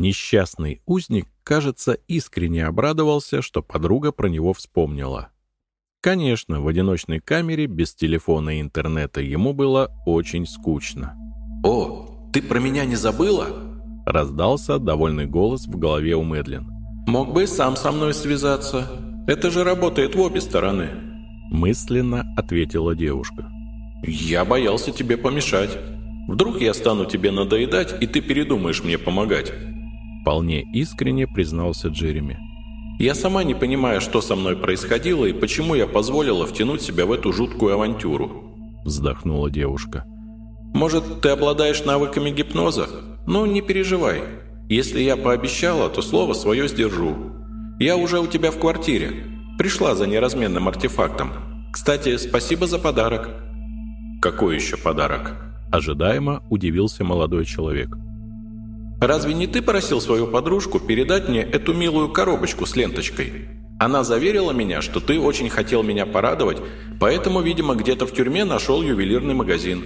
Несчастный узник, кажется, искренне обрадовался, что подруга про него вспомнила. Конечно, в одиночной камере без телефона и интернета ему было очень скучно. «О, ты про меня не забыла?» Раздался довольный голос в голове у Мэдлин. «Мог бы сам со мной связаться. Это же работает в обе стороны». Мысленно ответила девушка. «Я боялся тебе помешать. Вдруг я стану тебе надоедать, и ты передумаешь мне помогать». Вполне искренне признался Джереми. «Я сама не понимаю, что со мной происходило и почему я позволила втянуть себя в эту жуткую авантюру», вздохнула девушка. «Может, ты обладаешь навыками гипноза? Ну, не переживай. Если я пообещала, то слово свое сдержу. Я уже у тебя в квартире. Пришла за неразменным артефактом. Кстати, спасибо за подарок». «Какой еще подарок?» Ожидаемо удивился молодой человек. Разве не ты просил свою подружку передать мне эту милую коробочку с ленточкой? Она заверила меня, что ты очень хотел меня порадовать, поэтому, видимо, где-то в тюрьме нашел ювелирный магазин».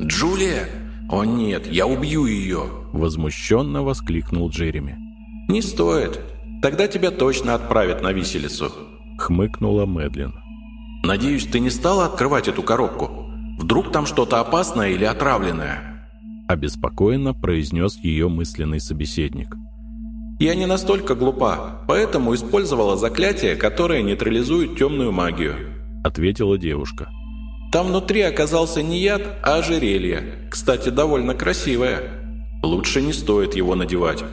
«Джулия? О нет, я убью ее!» Возмущенно воскликнул Джереми. «Не стоит. Тогда тебя точно отправят на виселицу», хмыкнула Мэдлин. «Надеюсь, ты не стала открывать эту коробку? Вдруг там что-то опасное или отравленное?» Обеспокоенно произнес ее мысленный собеседник. «Я не настолько глупа, поэтому использовала заклятие, которое нейтрализует темную магию», ответила девушка. «Там внутри оказался не яд, а ожерелье. Кстати, довольно красивое. Лучше не стоит его надевать.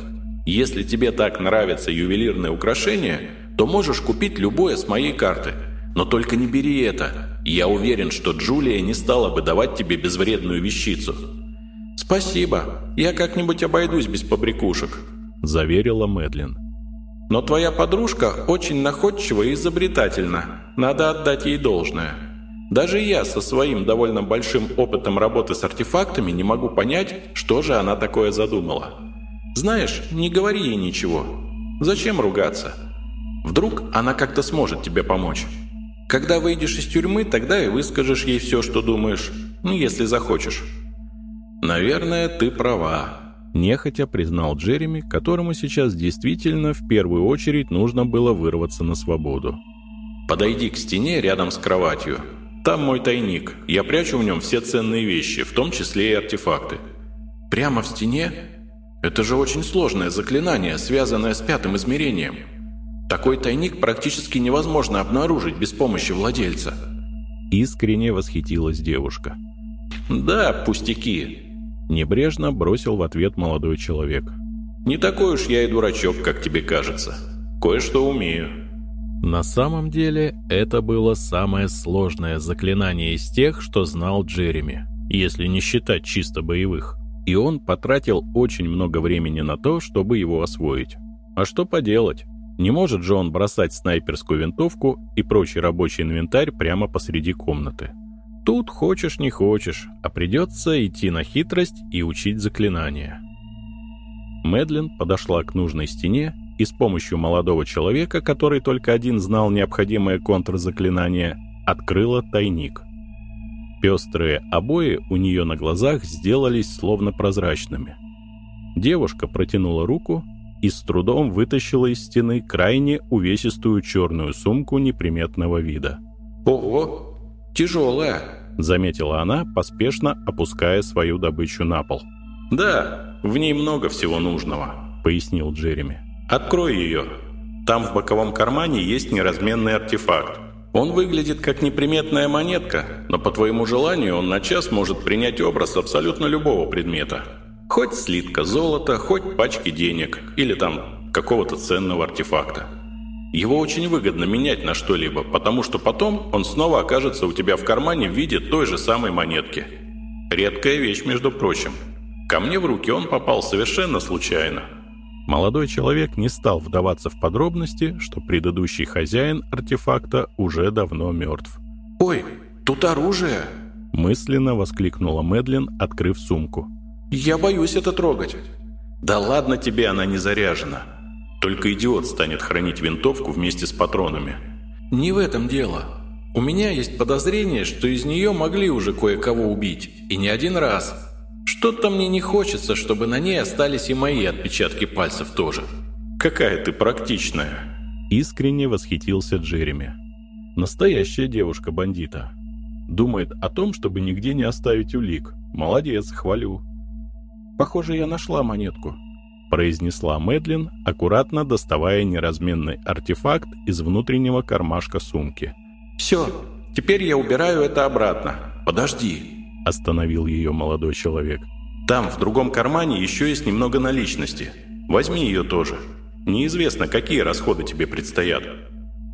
Если тебе так нравятся ювелирные украшения, то можешь купить любое с моей карты. Но только не бери это. Я уверен, что Джулия не стала бы давать тебе безвредную вещицу. «Спасибо. Я как-нибудь обойдусь без побрякушек», – заверила Мэдлин. «Но твоя подружка очень находчива и изобретательна. Надо отдать ей должное. Даже я со своим довольно большим опытом работы с артефактами не могу понять, что же она такое задумала. Знаешь, не говори ей ничего. Зачем ругаться? Вдруг она как-то сможет тебе помочь. Когда выйдешь из тюрьмы, тогда и выскажешь ей все, что думаешь, ну, если захочешь». «Наверное, ты права», – нехотя признал Джереми, которому сейчас действительно в первую очередь нужно было вырваться на свободу. «Подойди к стене рядом с кроватью. Там мой тайник. Я прячу в нем все ценные вещи, в том числе и артефакты». «Прямо в стене? Это же очень сложное заклинание, связанное с пятым измерением. Такой тайник практически невозможно обнаружить без помощи владельца». Искренне восхитилась девушка. «Да, пустяки. Небрежно бросил в ответ молодой человек. «Не такой уж я и дурачок, как тебе кажется. Кое-что умею». На самом деле, это было самое сложное заклинание из тех, что знал Джереми, если не считать чисто боевых. И он потратил очень много времени на то, чтобы его освоить. А что поделать? Не может же он бросать снайперскую винтовку и прочий рабочий инвентарь прямо посреди комнаты. Тут хочешь не хочешь, а придется идти на хитрость и учить заклинания. Мэдлин подошла к нужной стене и с помощью молодого человека, который только один знал необходимое контрзаклинание, открыла тайник. Пестрые обои у нее на глазах сделались словно прозрачными. Девушка протянула руку и с трудом вытащила из стены крайне увесистую черную сумку неприметного вида. «Ого! Тяжелая!» заметила она, поспешно опуская свою добычу на пол. «Да, в ней много всего нужного», — пояснил Джереми. «Открой ее. Там в боковом кармане есть неразменный артефакт. Он выглядит как неприметная монетка, но по твоему желанию он на час может принять образ абсолютно любого предмета. Хоть слитка золота, хоть пачки денег или там какого-то ценного артефакта. Его очень выгодно менять на что-либо, потому что потом он снова окажется у тебя в кармане в виде той же самой монетки. Редкая вещь, между прочим. Ко мне в руки он попал совершенно случайно. Молодой человек не стал вдаваться в подробности, что предыдущий хозяин артефакта уже давно мертв. «Ой, тут оружие!» Мысленно воскликнула Мэдлин, открыв сумку. «Я боюсь это трогать». «Да ладно тебе, она не заряжена. Только идиот станет хранить винтовку вместе с патронами. Не в этом дело. У меня есть подозрение, что из нее могли уже кое-кого убить. И не один раз. Что-то мне не хочется, чтобы на ней остались и мои отпечатки пальцев тоже. Какая ты практичная. Искренне восхитился Джереми. Настоящая девушка бандита. Думает о том, чтобы нигде не оставить улик. Молодец, хвалю. Похоже, я нашла монетку, произнесла Мэдлин, аккуратно доставая неразменный артефакт из внутреннего кармашка сумки. «Все, теперь я убираю это обратно. Подожди!» Остановил ее молодой человек. «Там, в другом кармане, еще есть немного наличности. Возьми ее тоже. Неизвестно, какие расходы тебе предстоят.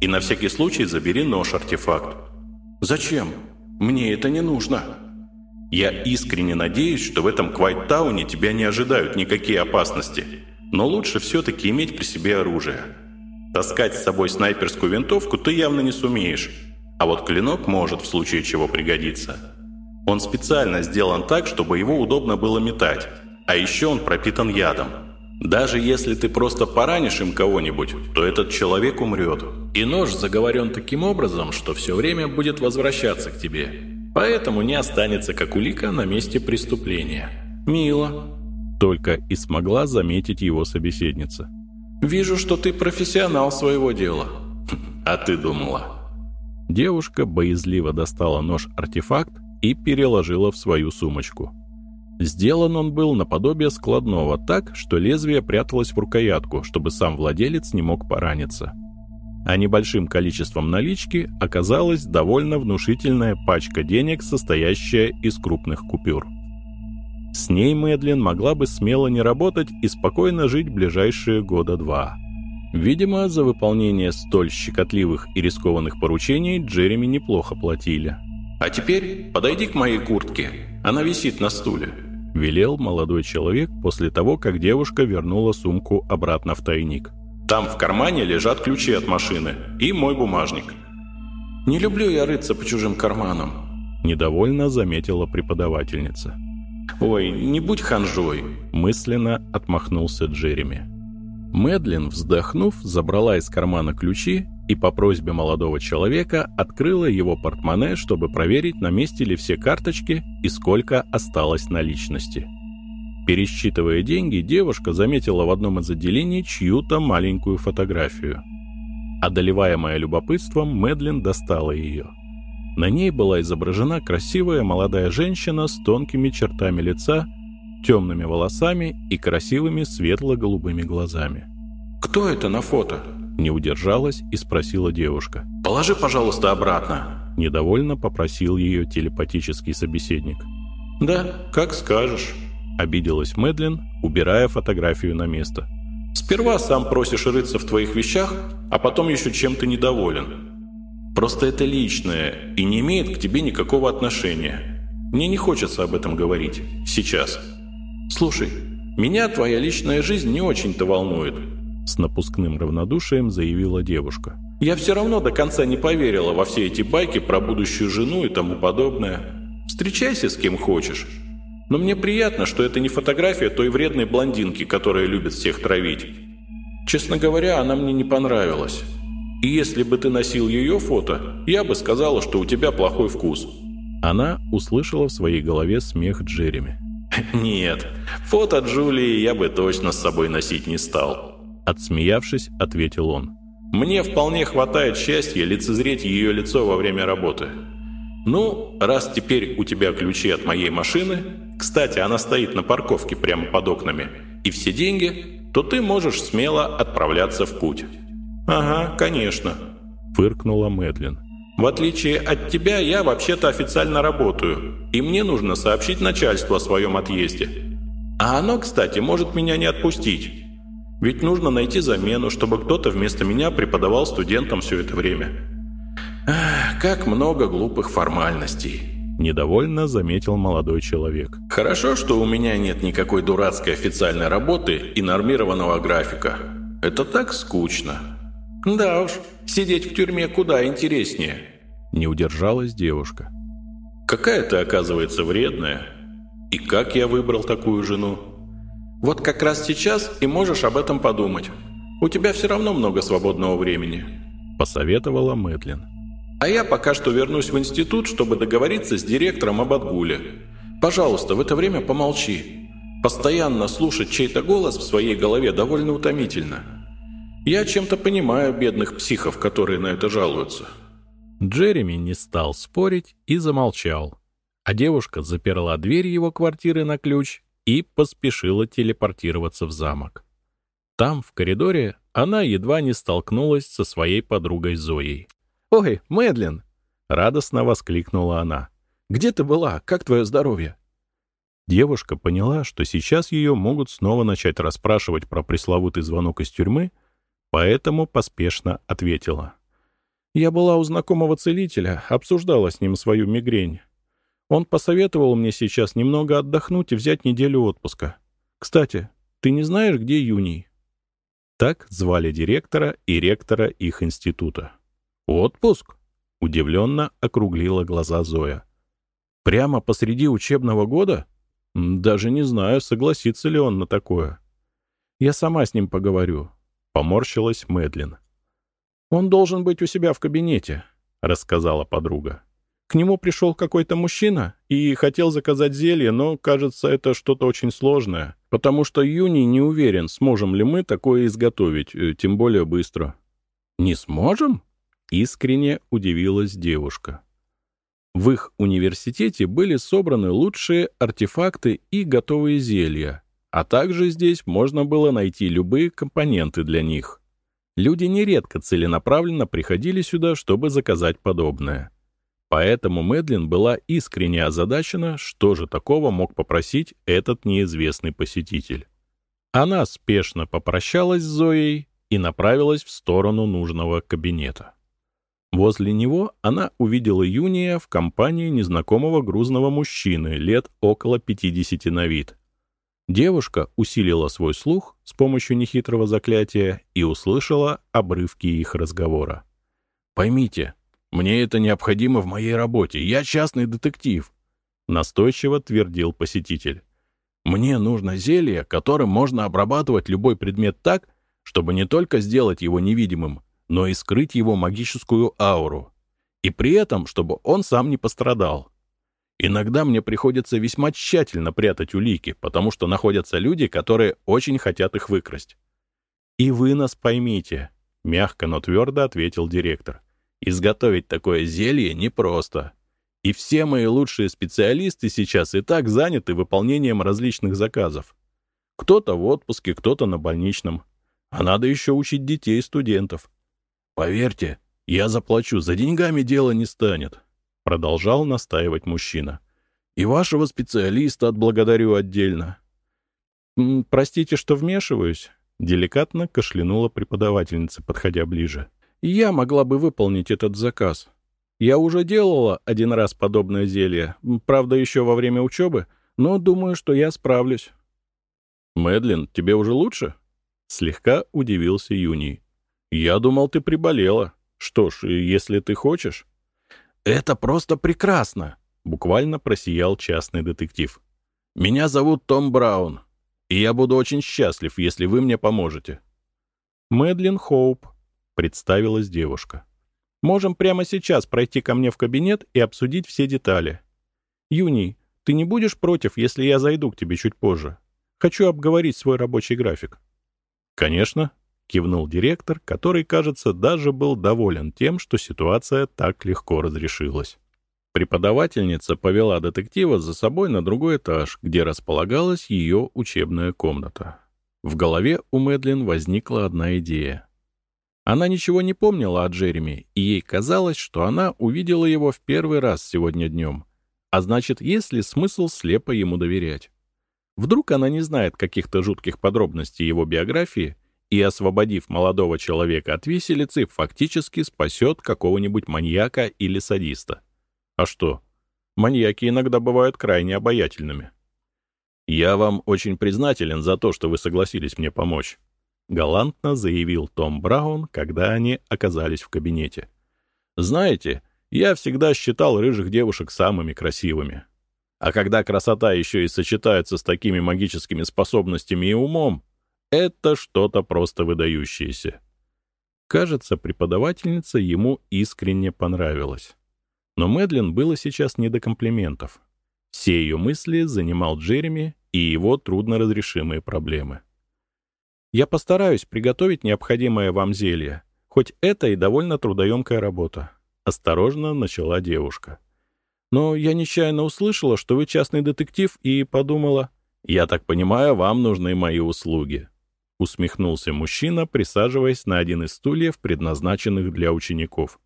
И на всякий случай забери нож-артефакт». «Зачем? Мне это не нужно». Я искренне надеюсь, что в этом Квайттауне тебя не ожидают никакие опасности. Но лучше все-таки иметь при себе оружие. Таскать с собой снайперскую винтовку ты явно не сумеешь. А вот клинок может в случае чего пригодиться. Он специально сделан так, чтобы его удобно было метать. А еще он пропитан ядом. Даже если ты просто поранишь им кого-нибудь, то этот человек умрет. И нож заговорен таким образом, что все время будет возвращаться к тебе. Поэтому не останется как улика на месте преступления. Мило. Только и смогла заметить его собеседница. «Вижу, что ты профессионал своего дела. А ты думала?» Девушка боязливо достала нож-артефакт и переложила в свою сумочку. Сделан он был наподобие складного так, что лезвие пряталось в рукоятку, чтобы сам владелец не мог пораниться а небольшим количеством налички оказалась довольно внушительная пачка денег, состоящая из крупных купюр. С ней Мэдлин могла бы смело не работать и спокойно жить ближайшие года два. Видимо, за выполнение столь щекотливых и рискованных поручений Джереми неплохо платили. «А теперь подойди к моей куртке, она висит на стуле», — велел молодой человек после того, как девушка вернула сумку обратно в тайник. Там в кармане лежат ключи от машины и мой бумажник. Не люблю я рыться по чужим карманам. Недовольно заметила преподавательница. «Ой, не будь ханжой!» Мысленно отмахнулся Джереми. Мэдлин, вздохнув, забрала из кармана ключи и по просьбе молодого человека открыла его портмоне, чтобы проверить, на месте ли все карточки и сколько осталось наличности. Пересчитывая деньги, девушка заметила в одном из отделений чью-то маленькую фотографию. Одолеваемая любопытством, Мэдлин достала ее. На ней была изображена красивая молодая женщина с тонкими чертами лица, темными волосами и красивыми светло-голубыми глазами. «Кто это на фото?» Не удержалась и спросила девушка. «Положи, пожалуйста, обратно!» Недовольно попросил ее телепатический собеседник. «Да, как скажешь». — обиделась Мэдлин, убирая фотографию на место. «Сперва сам просишь рыться в твоих вещах, а потом еще чем-то недоволен. Просто это личное и не имеет к тебе никакого отношения. Мне не хочется об этом говорить. Сейчас. Слушай, меня твоя личная жизнь не очень-то волнует». С напускным равнодушием заявила девушка. «Я все равно до конца не поверила во все эти байки про будущую жену и тому подобное. Встречайся с кем хочешь». Но мне приятно, что это не фотография той вредной блондинки, которая любит всех травить. Честно говоря, она мне не понравилась. И если бы ты носил ее фото, я бы сказала, что у тебя плохой вкус». Она услышала в своей голове смех Джереми. «Нет, фото Джулии я бы точно с собой носить не стал», отсмеявшись, ответил он. «Мне вполне хватает счастья лицезреть ее лицо во время работы. Ну, раз теперь у тебя ключи от моей машины, кстати, она стоит на парковке прямо под окнами, и все деньги, то ты можешь смело отправляться в путь». «Ага, конечно», — фыркнула Мэдлин. «В отличие от тебя, я вообще-то официально работаю, и мне нужно сообщить начальству о своем отъезде. А оно, кстати, может меня не отпустить. Ведь нужно найти замену, чтобы кто-то вместо меня преподавал студентам все это время. Ах, как много глупых формальностей». Недовольно заметил молодой человек. «Хорошо, что у меня нет никакой дурацкой официальной работы и нормированного графика. Это так скучно. Да уж, сидеть в тюрьме куда интереснее». Не удержалась девушка. «Какая ты, оказывается, вредная. И как я выбрал такую жену? Вот как раз сейчас и можешь об этом подумать. У тебя все равно много свободного времени», – посоветовала Мэтлин. А я пока что вернусь в институт, чтобы договориться с директором об отгуле. Пожалуйста, в это время помолчи. Постоянно слушать чей-то голос в своей голове довольно утомительно. Я чем-то понимаю бедных психов, которые на это жалуются». Джереми не стал спорить и замолчал, а девушка заперла дверь его квартиры на ключ и поспешила телепортироваться в замок. Там, в коридоре, она едва не столкнулась со своей подругой Зоей. «Ой, Мэдлин!» — радостно воскликнула она. «Где ты была? Как твое здоровье?» Девушка поняла, что сейчас ее могут снова начать расспрашивать про пресловутый звонок из тюрьмы, поэтому поспешно ответила. «Я была у знакомого целителя, обсуждала с ним свою мигрень. Он посоветовал мне сейчас немного отдохнуть и взять неделю отпуска. Кстати, ты не знаешь, где Юний?» Так звали директора и ректора их института. «Отпуск?» — удивленно округлила глаза Зоя. «Прямо посреди учебного года? Даже не знаю, согласится ли он на такое. Я сама с ним поговорю», — поморщилась Мэдлин. «Он должен быть у себя в кабинете», — рассказала подруга. К нему пришел какой-то мужчина и хотел заказать зелье, но, кажется, это что-то очень сложное, потому что Юни не уверен, сможем ли мы такое изготовить, э, тем более быстро. «Не сможем?» — искренне удивилась девушка. В их университете были собраны лучшие артефакты и готовые зелья, а также здесь можно было найти любые компоненты для них. Люди нередко целенаправленно приходили сюда, чтобы заказать подобное. Поэтому Мэдлин была искренне озадачена, что же такого мог попросить этот неизвестный посетитель. Она спешно попрощалась с Зоей и направилась в сторону нужного кабинета. Возле него она увидела Юния в компании незнакомого грузного мужчины лет около 50 на вид. Девушка усилила свой слух с помощью нехитрого заклятия и услышала обрывки их разговора. «Поймите, мне это необходимо в моей работе. Я частный детектив», — настойчиво твердил посетитель. «Мне нужно зелье, которым можно обрабатывать любой предмет так, чтобы не только сделать его невидимым, но и скрыть его магическую ауру. И при этом, чтобы он сам не пострадал. Иногда мне приходится весьма тщательно прятать улики, потому что находятся люди, которые очень хотят их выкрасть. «И вы нас поймите», — мягко, но твердо ответил директор. Изготовить такое зелье непросто. И все мои лучшие специалисты сейчас и так заняты выполнением различных заказов. Кто-то в отпуске, кто-то на больничном. А надо еще учить детей и студентов. Поверьте, я заплачу, за деньгами дело не станет. Продолжал настаивать мужчина. И вашего специалиста отблагодарю отдельно. «Простите, что вмешиваюсь», — деликатно кашлянула преподавательница, подходя ближе я могла бы выполнить этот заказ. Я уже делала один раз подобное зелье, правда, еще во время учебы, но думаю, что я справлюсь. «Мэдлин, тебе уже лучше?» Слегка удивился Юний. «Я думал, ты приболела. Что ж, если ты хочешь...» «Это просто прекрасно!» — буквально просиял частный детектив. «Меня зовут Том Браун, и я буду очень счастлив, если вы мне поможете». Мэдлин Хоуп представилась девушка. «Можем прямо сейчас пройти ко мне в кабинет и обсудить все детали. Юний, ты не будешь против, если я зайду к тебе чуть позже? Хочу обговорить свой рабочий график». «Конечно», — кивнул директор, который, кажется, даже был доволен тем, что ситуация так легко разрешилась. Преподавательница повела детектива за собой на другой этаж, где располагалась ее учебная комната. В голове у Мэдлин возникла одна идея. Она ничего не помнила о Джереми, и ей казалось, что она увидела его в первый раз сегодня днем. А значит, есть ли смысл слепо ему доверять? Вдруг она не знает каких-то жутких подробностей его биографии и, освободив молодого человека от виселицы, фактически спасет какого-нибудь маньяка или садиста. А что? Маньяки иногда бывают крайне обаятельными. «Я вам очень признателен за то, что вы согласились мне помочь», — галантно заявил Том Браун, когда они оказались в кабинете. «Знаете, я всегда считал рыжих девушек самыми красивыми. А когда красота еще и сочетается с такими магическими способностями и умом, это что-то просто выдающееся». Кажется, преподавательница ему искренне понравилась. Но Мэдлин было сейчас не до комплиментов. Все ее мысли занимал Джереми и его трудноразрешимые проблемы. «Я постараюсь приготовить необходимое вам зелье, хоть это и довольно трудоемкая работа», — осторожно начала девушка. «Но я нечаянно услышала, что вы частный детектив, и подумала...» «Я так понимаю, вам нужны мои услуги», — усмехнулся мужчина, присаживаясь на один из стульев, предназначенных для учеников.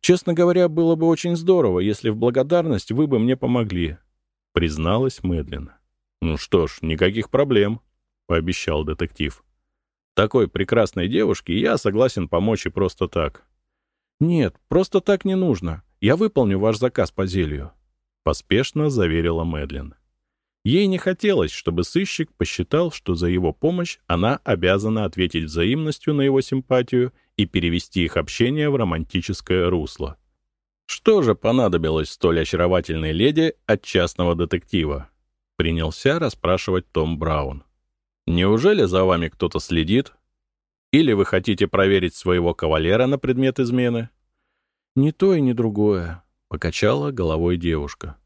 «Честно говоря, было бы очень здорово, если в благодарность вы бы мне помогли», — призналась Мэдлин. «Ну что ж, никаких проблем», — пообещал детектив. «Такой прекрасной девушке я согласен помочь и просто так». «Нет, просто так не нужно. Я выполню ваш заказ по зелью», — поспешно заверила Мэдлин. Ей не хотелось, чтобы сыщик посчитал, что за его помощь она обязана ответить взаимностью на его симпатию и перевести их общение в романтическое русло. Что же понадобилось столь очаровательной леди от частного детектива? Принялся расспрашивать Том Браун. Неужели за вами кто-то следит? Или вы хотите проверить своего кавалера на предмет измены? Ни то и ни другое, покачала головой девушка.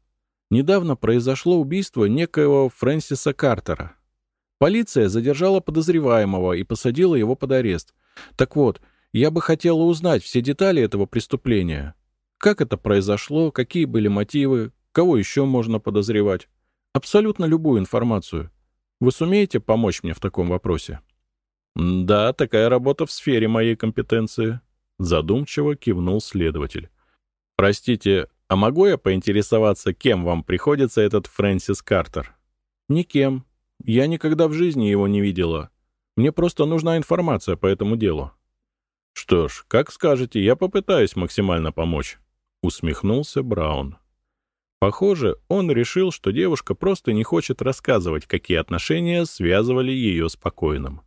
Недавно произошло убийство некоего Фрэнсиса Картера. Полиция задержала подозреваемого и посадила его под арест. Так вот, я бы хотела узнать все детали этого преступления. Как это произошло, какие были мотивы, кого еще можно подозревать. Абсолютно любую информацию. Вы сумеете помочь мне в таком вопросе? Да, такая работа в сфере моей компетенции. Задумчиво кивнул следователь. Простите, «А могу я поинтересоваться, кем вам приходится этот Фрэнсис Картер?» «Никем. Я никогда в жизни его не видела. Мне просто нужна информация по этому делу». «Что ж, как скажете, я попытаюсь максимально помочь», — усмехнулся Браун. Похоже, он решил, что девушка просто не хочет рассказывать, какие отношения связывали ее с покойным.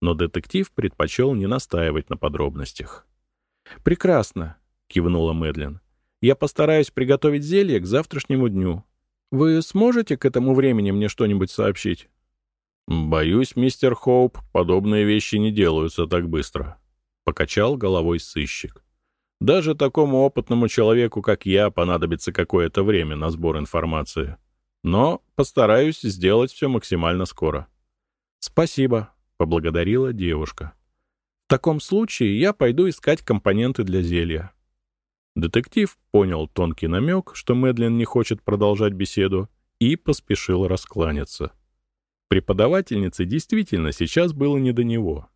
Но детектив предпочел не настаивать на подробностях. «Прекрасно», — кивнула Мэдлин. Я постараюсь приготовить зелье к завтрашнему дню. Вы сможете к этому времени мне что-нибудь сообщить?» «Боюсь, мистер Хоуп, подобные вещи не делаются так быстро», — покачал головой сыщик. «Даже такому опытному человеку, как я, понадобится какое-то время на сбор информации. Но постараюсь сделать все максимально скоро». «Спасибо», — поблагодарила девушка. «В таком случае я пойду искать компоненты для зелья. Детектив понял тонкий намек, что Мэдлин не хочет продолжать беседу, и поспешил раскланяться. Преподавательнице действительно сейчас было не до него.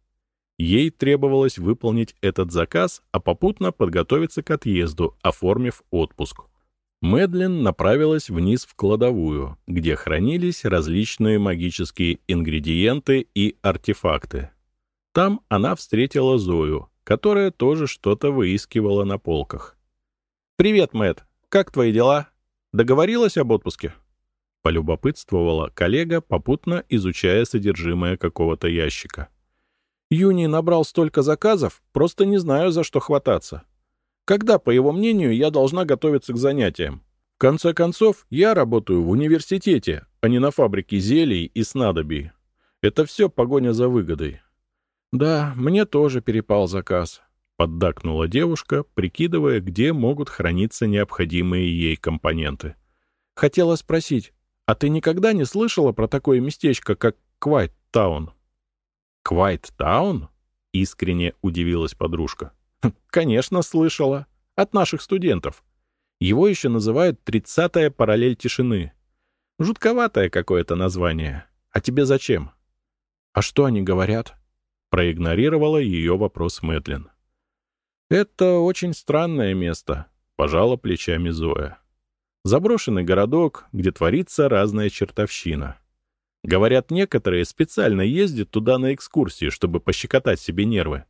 Ей требовалось выполнить этот заказ, а попутно подготовиться к отъезду, оформив отпуск. Мэдлин направилась вниз в кладовую, где хранились различные магические ингредиенты и артефакты. Там она встретила Зою, которая тоже что-то выискивала на полках. «Привет, Мэт. Как твои дела? Договорилась об отпуске?» Полюбопытствовала коллега, попутно изучая содержимое какого-то ящика. «Юни набрал столько заказов, просто не знаю, за что хвататься. Когда, по его мнению, я должна готовиться к занятиям? В конце концов, я работаю в университете, а не на фабрике зелий и снадобий. Это все погоня за выгодой». «Да, мне тоже перепал заказ. — поддакнула девушка, прикидывая, где могут храниться необходимые ей компоненты. «Хотела спросить, а ты никогда не слышала про такое местечко, как Квайт-таун?» «Квайт-таун?» — искренне удивилась подружка. «Хм, «Конечно, слышала. От наших студентов. Его еще называют «тридцатая параллель тишины». Жутковатое какое-то название. А тебе зачем?» «А что они говорят?» Проигнорировала ее вопрос Мэдлин. «Это очень странное место», — пожала плечами Зоя. «Заброшенный городок, где творится разная чертовщина. Говорят, некоторые специально ездят туда на экскурсии, чтобы пощекотать себе нервы.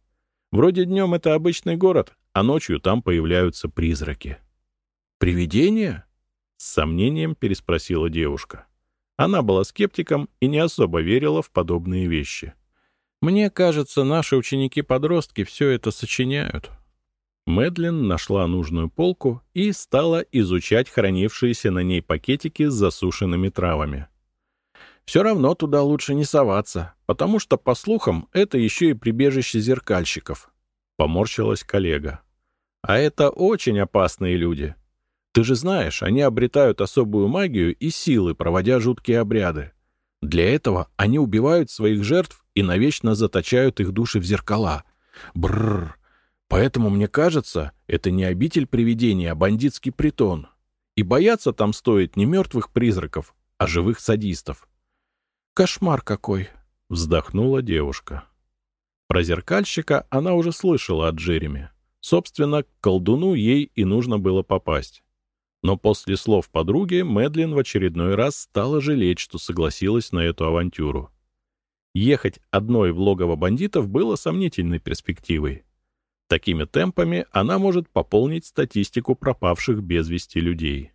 Вроде днем это обычный город, а ночью там появляются призраки». «Привидения?» — с сомнением переспросила девушка. Она была скептиком и не особо верила в подобные вещи. «Мне кажется, наши ученики-подростки все это сочиняют», Мэдлин нашла нужную полку и стала изучать хранившиеся на ней пакетики с засушенными травами. Все равно туда лучше не соваться, потому что, по слухам, это еще и прибежище зеркальщиков. Поморщилась коллега. А это очень опасные люди. Ты же знаешь, они обретают особую магию и силы, проводя жуткие обряды. Для этого они убивают своих жертв и навечно заточают их души в зеркала. Бррр. Поэтому, мне кажется, это не обитель привидения, а бандитский притон. И бояться там стоит не мертвых призраков, а живых садистов. «Кошмар какой!» — вздохнула девушка. Про зеркальщика она уже слышала от Джереми. Собственно, к колдуну ей и нужно было попасть. Но после слов подруги Мэдлин в очередной раз стала жалеть, что согласилась на эту авантюру. Ехать одной в логово бандитов было сомнительной перспективой. Такими темпами она может пополнить статистику пропавших без вести людей.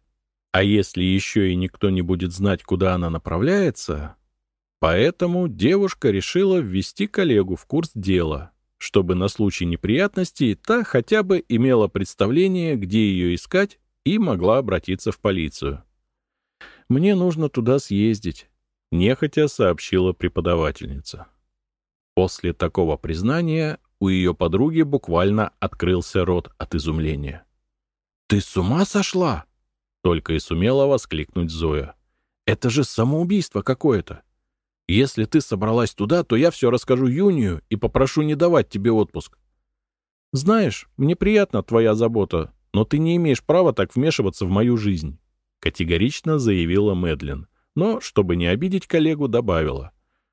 А если еще и никто не будет знать, куда она направляется... Поэтому девушка решила ввести коллегу в курс дела, чтобы на случай неприятностей та хотя бы имела представление, где ее искать, и могла обратиться в полицию. «Мне нужно туда съездить», — нехотя сообщила преподавательница. После такого признания у ее подруги буквально открылся рот от изумления. «Ты с ума сошла?» — только и сумела воскликнуть Зоя. «Это же самоубийство какое-то! Если ты собралась туда, то я все расскажу Юнию и попрошу не давать тебе отпуск. Знаешь, мне приятна твоя забота, но ты не имеешь права так вмешиваться в мою жизнь», — категорично заявила Мэдлин, но, чтобы не обидеть коллегу, добавила.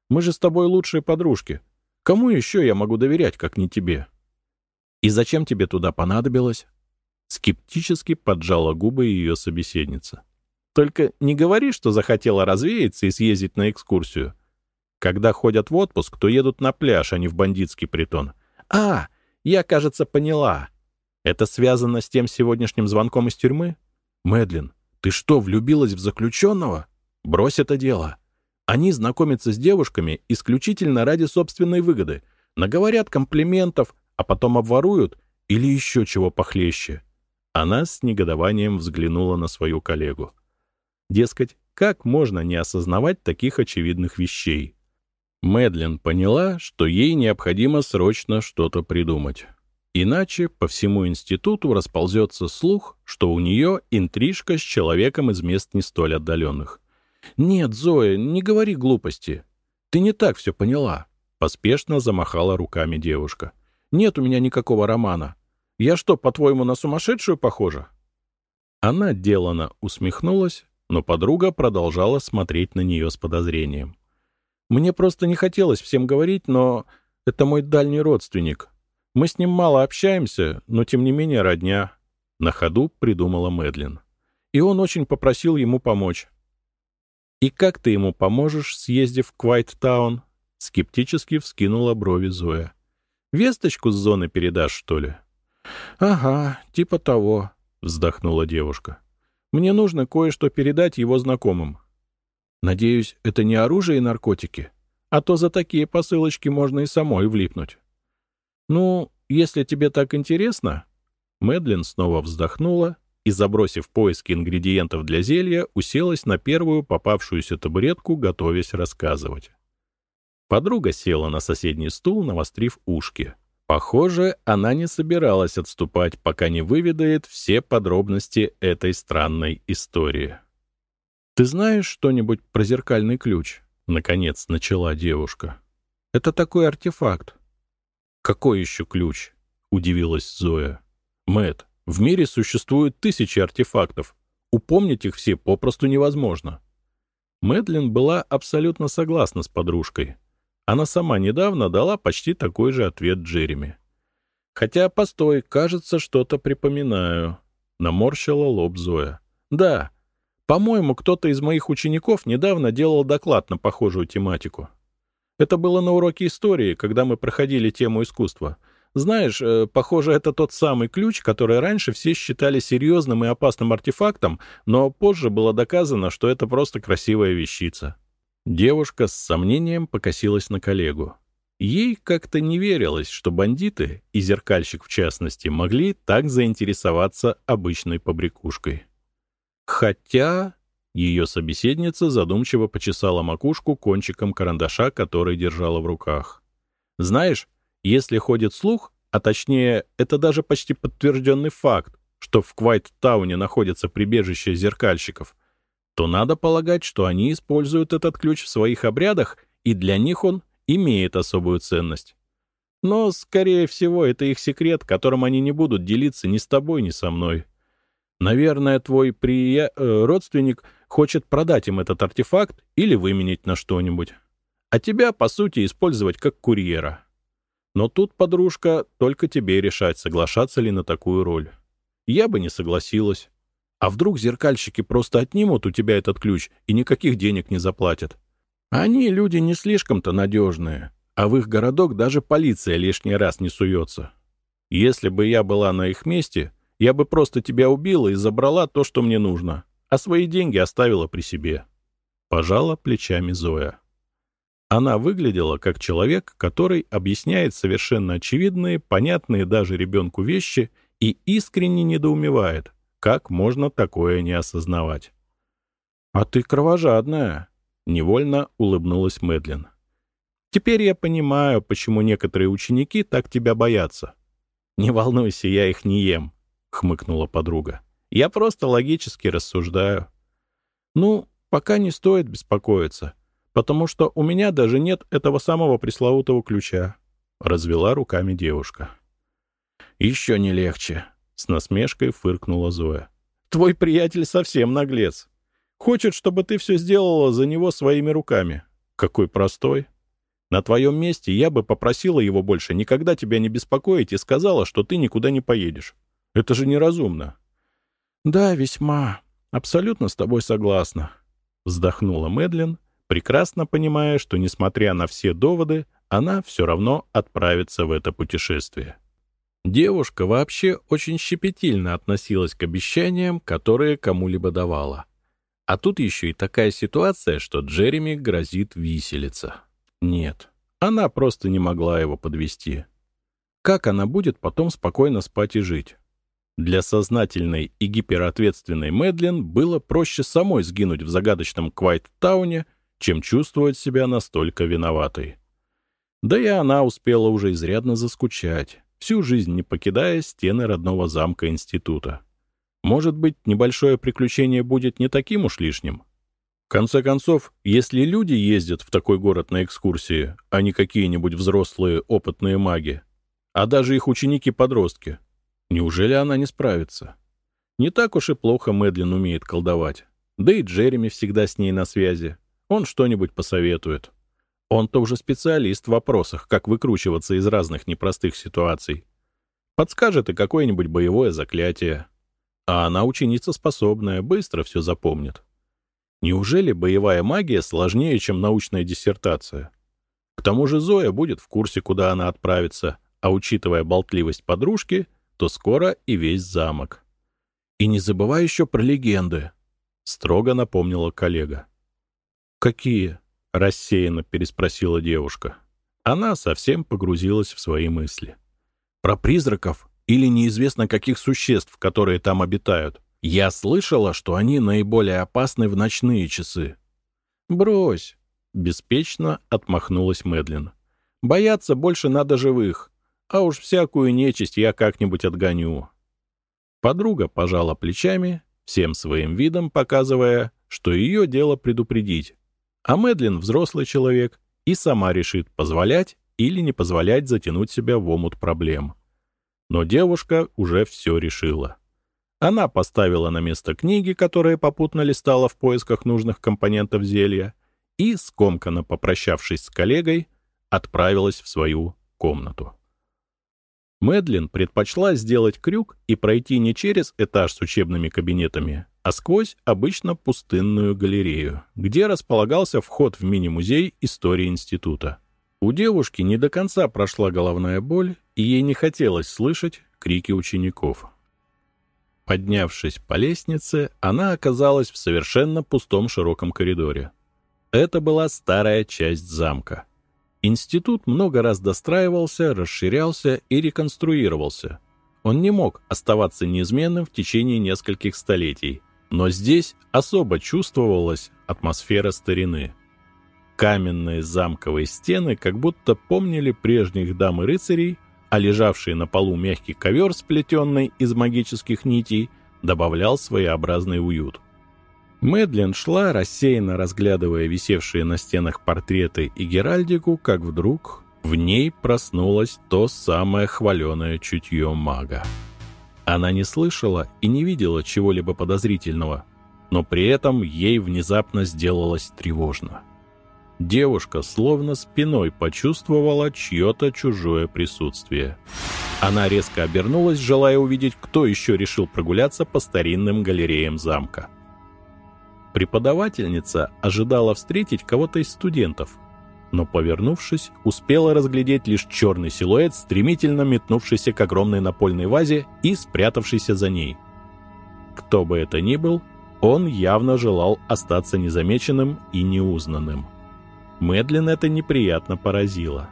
«Мы же с тобой лучшие подружки. Кому еще я могу доверять, как не тебе?» «И зачем тебе туда понадобилось?» Скептически поджала губы ее собеседница. «Только не говори, что захотела развеяться и съездить на экскурсию. Когда ходят в отпуск, то едут на пляж, а не в бандитский притон. А, я, кажется, поняла. Это связано с тем сегодняшним звонком из тюрьмы? Мэдлин, ты что, влюбилась в заключенного? Брось это дело. Они знакомятся с девушками исключительно ради собственной выгоды, наговорят комплиментов, а потом обворуют или еще чего похлеще. Она с негодованием взглянула на свою коллегу. Дескать, как можно не осознавать таких очевидных вещей? Мэдлин поняла, что ей необходимо срочно что-то придумать. Иначе по всему институту расползется слух, что у нее интрижка с человеком из мест не столь отдаленных. «Нет, Зоя, не говори глупости. Ты не так все поняла», — поспешно замахала руками девушка. «Нет у меня никакого романа. Я что, по-твоему, на сумасшедшую похожа?» Она делано усмехнулась, но подруга продолжала смотреть на нее с подозрением. «Мне просто не хотелось всем говорить, но это мой дальний родственник. Мы с ним мало общаемся, но тем не менее родня», — на ходу придумала Мэдлин. И он очень попросил ему помочь. «И как ты ему поможешь, съездив в Квайт-таун?» — скептически вскинула брови Зоя. «Весточку с зоны передашь, что ли?» «Ага, типа того», — вздохнула девушка. «Мне нужно кое-что передать его знакомым. Надеюсь, это не оружие и наркотики, а то за такие посылочки можно и самой влипнуть». «Ну, если тебе так интересно...» Мэдлин снова вздохнула и, забросив поиски ингредиентов для зелья, уселась на первую попавшуюся табуретку, готовясь рассказывать. Подруга села на соседний стул, навострив ушки. Похоже, она не собиралась отступать, пока не выведает все подробности этой странной истории. «Ты знаешь что-нибудь про зеркальный ключ?» — наконец начала девушка. «Это такой артефакт. «Какой еще ключ?» — удивилась Зоя. Мэт, в мире существуют тысячи артефактов. Упомнить их все попросту невозможно. Мэдлин была абсолютно согласна с подружкой. Она сама недавно дала почти такой же ответ Джереми. «Хотя, постой, кажется, что-то припоминаю», — наморщила лоб Зоя. «Да, по-моему, кто-то из моих учеников недавно делал доклад на похожую тематику. Это было на уроке истории, когда мы проходили тему искусства. Знаешь, э, похоже, это тот самый ключ, который раньше все считали серьезным и опасным артефактом, но позже было доказано, что это просто красивая вещица. Девушка с сомнением покосилась на коллегу. Ей как-то не верилось, что бандиты, и зеркальщик в частности, могли так заинтересоваться обычной побрякушкой. Хотя ее собеседница задумчиво почесала макушку кончиком карандаша, который держала в руках. «Знаешь, если ходит слух, а точнее, это даже почти подтвержденный факт, что в Квайт-тауне находится прибежище зеркальщиков, то надо полагать, что они используют этот ключ в своих обрядах, и для них он имеет особую ценность. Но, скорее всего, это их секрет, которым они не будут делиться ни с тобой, ни со мной. Наверное, твой прия... э, родственник хочет продать им этот артефакт или выменить на что-нибудь. А тебя, по сути, использовать как курьера. Но тут, подружка, только тебе решать, соглашаться ли на такую роль. Я бы не согласилась. А вдруг зеркальщики просто отнимут у тебя этот ключ и никаких денег не заплатят? Они люди не слишком-то надежные, а в их городок даже полиция лишний раз не суется. Если бы я была на их месте, я бы просто тебя убила и забрала то, что мне нужно, а свои деньги оставила при себе. Пожала плечами Зоя. Она выглядела как человек, который объясняет совершенно очевидные, понятные даже ребенку вещи и искренне недоумевает, как можно такое не осознавать. «А ты кровожадная», — невольно улыбнулась Мэдлин. «Теперь я понимаю, почему некоторые ученики так тебя боятся». «Не волнуйся, я их не ем», — хмыкнула подруга. «Я просто логически рассуждаю». «Ну, пока не стоит беспокоиться потому что у меня даже нет этого самого пресловутого ключа», — развела руками девушка. «Еще не легче», — с насмешкой фыркнула Зоя. «Твой приятель совсем наглец. Хочет, чтобы ты все сделала за него своими руками. Какой простой. На твоем месте я бы попросила его больше никогда тебя не беспокоить и сказала, что ты никуда не поедешь. Это же неразумно». «Да, весьма. Абсолютно с тобой согласна», — вздохнула Мэдлин, прекрасно понимая, что, несмотря на все доводы, она все равно отправится в это путешествие. Девушка вообще очень щепетильно относилась к обещаниям, которые кому-либо давала. А тут еще и такая ситуация, что Джереми грозит виселица. Нет, она просто не могла его подвести. Как она будет потом спокойно спать и жить? Для сознательной и гиперответственной Мэдлин было проще самой сгинуть в загадочном Квайт-тауне, чем чувствовать себя настолько виноватой. Да и она успела уже изрядно заскучать, всю жизнь не покидая стены родного замка института. Может быть, небольшое приключение будет не таким уж лишним? В конце концов, если люди ездят в такой город на экскурсии, а не какие-нибудь взрослые опытные маги, а даже их ученики-подростки, неужели она не справится? Не так уж и плохо Мэдлин умеет колдовать. Да и Джереми всегда с ней на связи. Он что-нибудь посоветует. Он-то уже специалист в вопросах, как выкручиваться из разных непростых ситуаций. Подскажет и какое-нибудь боевое заклятие. А она ученица способная, быстро все запомнит. Неужели боевая магия сложнее, чем научная диссертация? К тому же Зоя будет в курсе, куда она отправится, а учитывая болтливость подружки, то скоро и весь замок. И не забывай еще про легенды, — строго напомнила коллега. «Какие?» — рассеянно переспросила девушка. Она совсем погрузилась в свои мысли. «Про призраков или неизвестно каких существ, которые там обитают. Я слышала, что они наиболее опасны в ночные часы». «Брось!» — беспечно отмахнулась Мэдлин. «Бояться больше надо живых, а уж всякую нечисть я как-нибудь отгоню». Подруга пожала плечами, всем своим видом показывая, что ее дело предупредить, а Мэдлин взрослый человек и сама решит, позволять или не позволять затянуть себя в омут проблем. Но девушка уже все решила. Она поставила на место книги, которые попутно листала в поисках нужных компонентов зелья, и, скомканно попрощавшись с коллегой, отправилась в свою комнату. Мэдлин предпочла сделать крюк и пройти не через этаж с учебными кабинетами, а сквозь обычно пустынную галерею, где располагался вход в мини-музей истории института. У девушки не до конца прошла головная боль, и ей не хотелось слышать крики учеников. Поднявшись по лестнице, она оказалась в совершенно пустом широком коридоре. Это была старая часть замка. Институт много раз достраивался, расширялся и реконструировался. Он не мог оставаться неизменным в течение нескольких столетий, но здесь особо чувствовалась атмосфера старины. Каменные замковые стены как будто помнили прежних дам и рыцарей, а лежавший на полу мягкий ковер, сплетенный из магических нитей, добавлял своеобразный уют. Мэдлин шла, рассеянно разглядывая висевшие на стенах портреты и геральдику, как вдруг в ней проснулось то самое хваленое чутье мага. Она не слышала и не видела чего-либо подозрительного, но при этом ей внезапно сделалось тревожно. Девушка словно спиной почувствовала чье-то чужое присутствие. Она резко обернулась, желая увидеть, кто еще решил прогуляться по старинным галереям замка. Преподавательница ожидала встретить кого-то из студентов, но, повернувшись, успела разглядеть лишь черный силуэт, стремительно метнувшийся к огромной напольной вазе и спрятавшийся за ней. Кто бы это ни был, он явно желал остаться незамеченным и неузнанным. Мэдлин это неприятно поразило.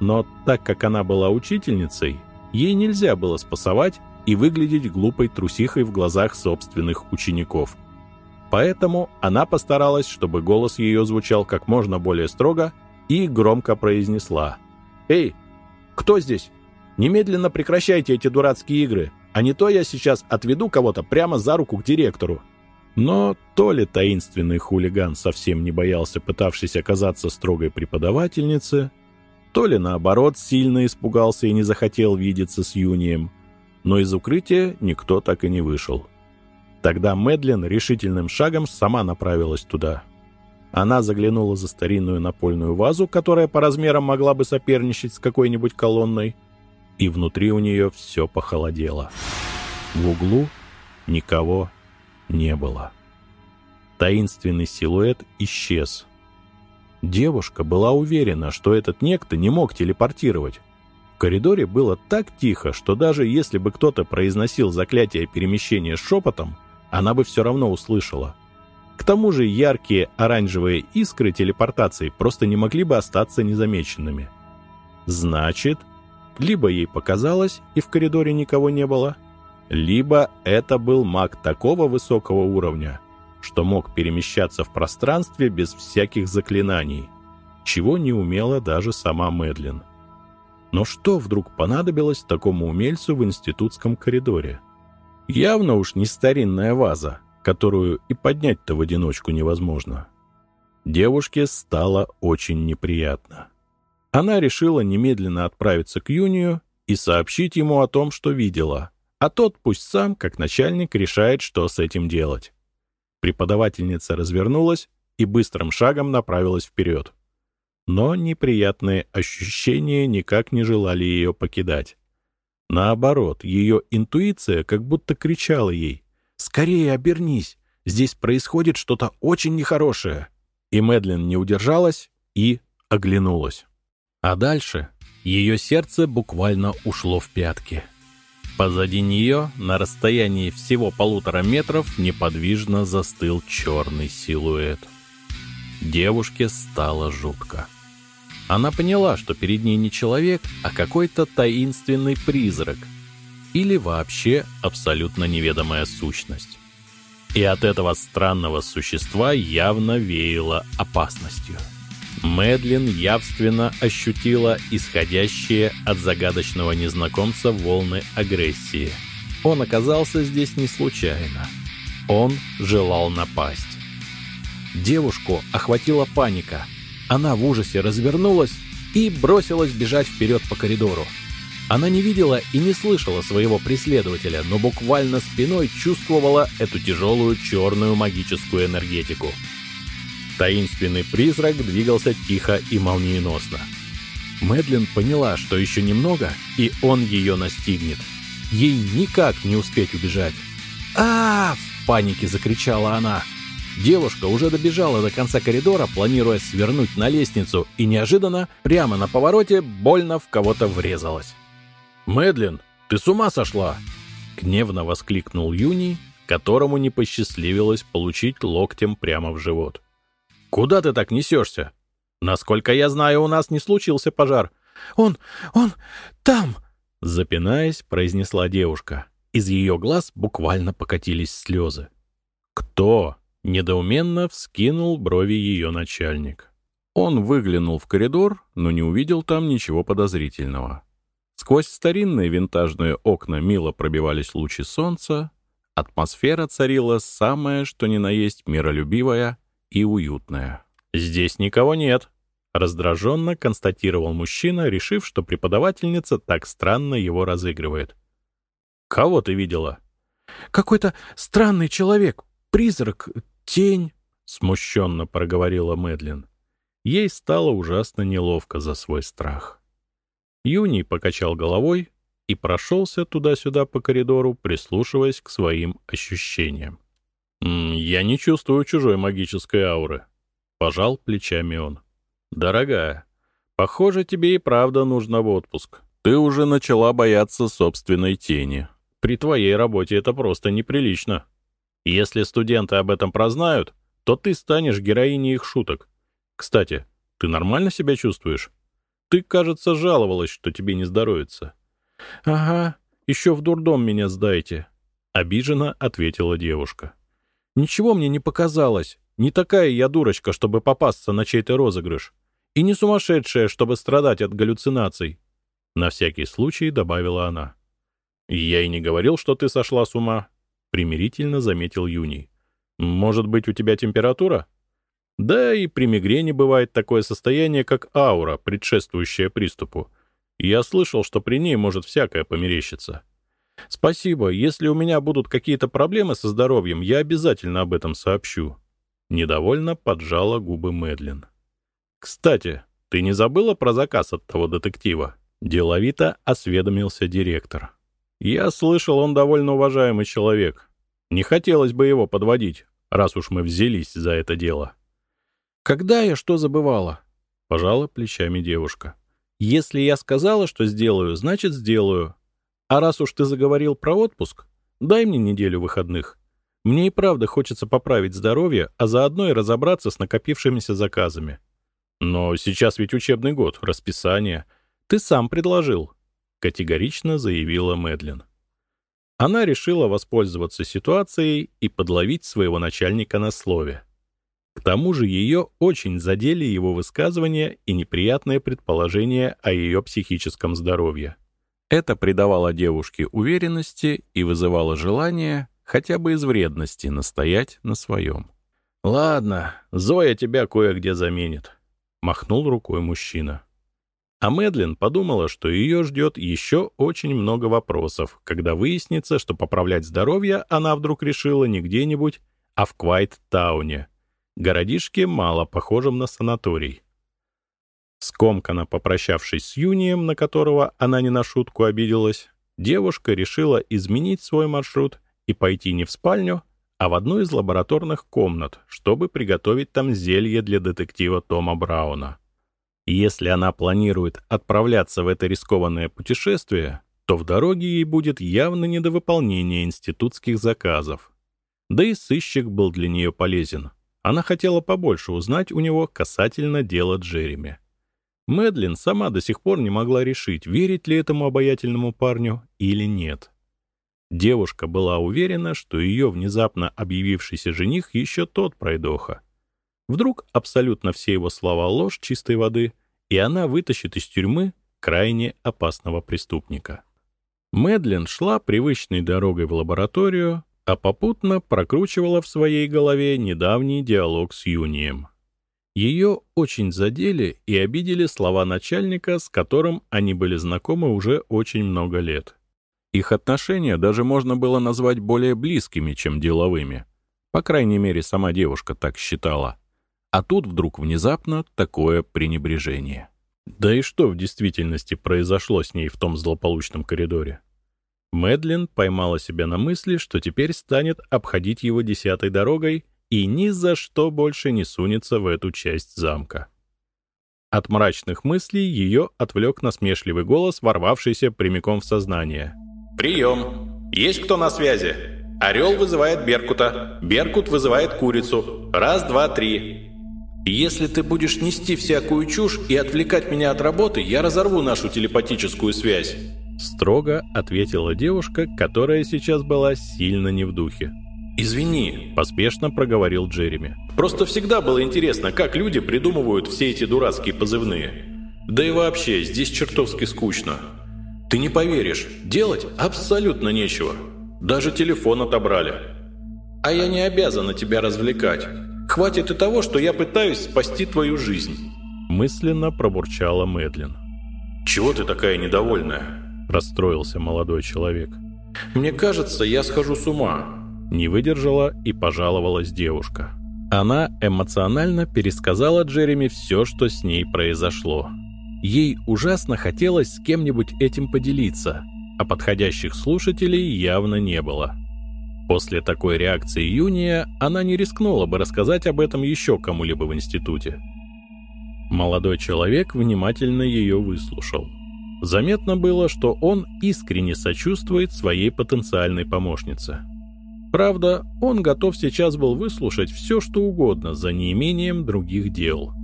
Но так как она была учительницей, ей нельзя было спасовать и выглядеть глупой трусихой в глазах собственных учеников. Поэтому она постаралась, чтобы голос ее звучал как можно более строго и громко произнесла. «Эй, кто здесь? Немедленно прекращайте эти дурацкие игры, а не то я сейчас отведу кого-то прямо за руку к директору». Но то ли таинственный хулиган совсем не боялся пытавшись оказаться строгой преподавательнице, то ли наоборот сильно испугался и не захотел видеться с Юнием, но из укрытия никто так и не вышел. Тогда Мэдлин решительным шагом сама направилась туда. Она заглянула за старинную напольную вазу, которая по размерам могла бы соперничать с какой-нибудь колонной, и внутри у нее все похолодело. В углу никого не было. Таинственный силуэт исчез. Девушка была уверена, что этот некто не мог телепортировать. В коридоре было так тихо, что даже если бы кто-то произносил заклятие перемещения шепотом, она бы все равно услышала. К тому же яркие оранжевые искры телепортации просто не могли бы остаться незамеченными. Значит, либо ей показалось, и в коридоре никого не было, либо это был маг такого высокого уровня, что мог перемещаться в пространстве без всяких заклинаний, чего не умела даже сама Мэдлин. Но что вдруг понадобилось такому умельцу в институтском коридоре? Явно уж не старинная ваза, которую и поднять-то в одиночку невозможно. Девушке стало очень неприятно. Она решила немедленно отправиться к Юнию и сообщить ему о том, что видела — а тот пусть сам, как начальник, решает, что с этим делать. Преподавательница развернулась и быстрым шагом направилась вперед. Но неприятные ощущения никак не желали ее покидать. Наоборот, ее интуиция как будто кричала ей «Скорее обернись! Здесь происходит что-то очень нехорошее!» И Мэдлин не удержалась и оглянулась. А дальше ее сердце буквально ушло в пятки. Позади нее, на расстоянии всего полутора метров, неподвижно застыл черный силуэт. Девушке стало жутко. Она поняла, что перед ней не человек, а какой-то таинственный призрак. Или вообще абсолютно неведомая сущность. И от этого странного существа явно веяло опасностью. Мэдлин явственно ощутила исходящие от загадочного незнакомца волны агрессии. Он оказался здесь не случайно. Он желал напасть. Девушку охватила паника. Она в ужасе развернулась и бросилась бежать вперед по коридору. Она не видела и не слышала своего преследователя, но буквально спиной чувствовала эту тяжелую черную магическую энергетику. Таинственный призрак двигался тихо и молниеносно. Мэдлин поняла, что еще немного, и он ее настигнет. Ей никак не успеть убежать. а, в панике закричала она. Девушка уже добежала до конца коридора, планируя свернуть на лестницу, и неожиданно, прямо на повороте, больно в кого-то врезалась. «Мэдлин, ты с ума сошла?» Гневно воскликнул Юни, которому не посчастливилось получить локтем прямо в живот. Куда ты так несешься? Насколько я знаю, у нас не случился пожар. Он, он там, запинаясь, произнесла девушка. Из ее глаз буквально покатились слезы. Кто? Недоуменно вскинул брови ее начальник. Он выглянул в коридор, но не увидел там ничего подозрительного. Сквозь старинные винтажные окна мило пробивались лучи солнца, атмосфера царила самая, что ни на есть, миролюбивая и уютная. «Здесь никого нет», — раздраженно констатировал мужчина, решив, что преподавательница так странно его разыгрывает. «Кого ты видела?» «Какой-то странный человек, призрак, тень», — смущенно проговорила Мэдлин. Ей стало ужасно неловко за свой страх. Юний покачал головой и прошелся туда-сюда по коридору, прислушиваясь к своим ощущениям. «Я не чувствую чужой магической ауры», — пожал плечами он. «Дорогая, похоже, тебе и правда нужно в отпуск. Ты уже начала бояться собственной тени. При твоей работе это просто неприлично. Если студенты об этом прознают, то ты станешь героиней их шуток. Кстати, ты нормально себя чувствуешь? Ты, кажется, жаловалась, что тебе не здоровится». «Ага, еще в дурдом меня сдайте», — обиженно ответила девушка. «Ничего мне не показалось. Не такая я дурочка, чтобы попасться на чей-то розыгрыш. И не сумасшедшая, чтобы страдать от галлюцинаций». На всякий случай добавила она. «Я и не говорил, что ты сошла с ума», — примирительно заметил Юний. «Может быть, у тебя температура?» Да, и при мигрени бывает такое состояние, как аура, предшествующая приступу. Я слышал, что при ней может всякое померещиться. Спасибо, если у меня будут какие-то проблемы со здоровьем, я обязательно об этом сообщу. Недовольно поджала губы Мэдлин. Кстати, ты не забыла про заказ от того детектива? Деловито осведомился директор. Я слышал, он довольно уважаемый человек. Не хотелось бы его подводить, раз уж мы взялись за это дело. «Когда я что забывала?» — пожала плечами девушка. «Если я сказала, что сделаю, значит, сделаю. А раз уж ты заговорил про отпуск, дай мне неделю выходных. Мне и правда хочется поправить здоровье, а заодно и разобраться с накопившимися заказами. Но сейчас ведь учебный год, расписание. Ты сам предложил», — категорично заявила Мэдлин. Она решила воспользоваться ситуацией и подловить своего начальника на слове. К тому же ее очень задели его высказывания и неприятные предположения о ее психическом здоровье. Это придавало девушке уверенности и вызывало желание, хотя бы из вредности, настоять на своем. «Ладно, Зоя тебя кое-где заменит», — махнул рукой мужчина. А Мэдлин подумала, что ее ждет еще очень много вопросов, когда выяснится, что поправлять здоровье она вдруг решила не где-нибудь, а в Квайт-тауне — городишке мало похожем на санаторий. Скомканно попрощавшись с Юнием, на которого она не на шутку обиделась, девушка решила изменить свой маршрут и пойти не в спальню, а в одну из лабораторных комнат, чтобы приготовить там зелье для детектива Тома Брауна. Если она планирует отправляться в это рискованное путешествие, то в дороге ей будет явно не до выполнения институтских заказов. Да и сыщик был для нее полезен. Она хотела побольше узнать у него касательно дела Джереми. Мэдлин сама до сих пор не могла решить, верить ли этому обаятельному парню или нет. Девушка была уверена, что ее внезапно объявившийся жених еще тот пройдоха. Вдруг абсолютно все его слова ложь чистой воды, и она вытащит из тюрьмы крайне опасного преступника. Мэдлин шла привычной дорогой в лабораторию, а попутно прокручивала в своей голове недавний диалог с Юнием. Ее очень задели и обидели слова начальника, с которым они были знакомы уже очень много лет. Их отношения даже можно было назвать более близкими, чем деловыми. По крайней мере, сама девушка так считала. А тут вдруг внезапно такое пренебрежение. Да и что в действительности произошло с ней в том злополучном коридоре? Мэдлин поймала себя на мысли, что теперь станет обходить его десятой дорогой и ни за что больше не сунется в эту часть замка. От мрачных мыслей ее отвлек насмешливый голос, ворвавшийся прямиком в сознание. «Прием! Есть кто на связи? Орел вызывает Беркута, Беркут вызывает курицу. Раз, два, три. Если ты будешь нести всякую чушь и отвлекать меня от работы, я разорву нашу телепатическую связь. Строго ответила девушка, которая сейчас была сильно не в духе. «Извини», — поспешно проговорил Джереми. «Просто всегда было интересно, как люди придумывают все эти дурацкие позывные. Да и вообще, здесь чертовски скучно. Ты не поверишь, делать абсолютно нечего. Даже телефон отобрали. А я не обязана тебя развлекать. Хватит и того, что я пытаюсь спасти твою жизнь. Мысленно пробурчала Мэдлин. «Чего ты такая недовольная?» Расстроился молодой человек. «Мне кажется, я схожу с ума». Не выдержала и пожаловалась девушка. Она эмоционально пересказала Джереми все, что с ней произошло. Ей ужасно хотелось с кем-нибудь этим поделиться, а подходящих слушателей явно не было. После такой реакции Юния она не рискнула бы рассказать об этом еще кому-либо в институте. Молодой человек внимательно ее выслушал. Заметно было, что он искренне сочувствует своей потенциальной помощнице. Правда, он готов сейчас был выслушать все, что угодно, за неимением других дел.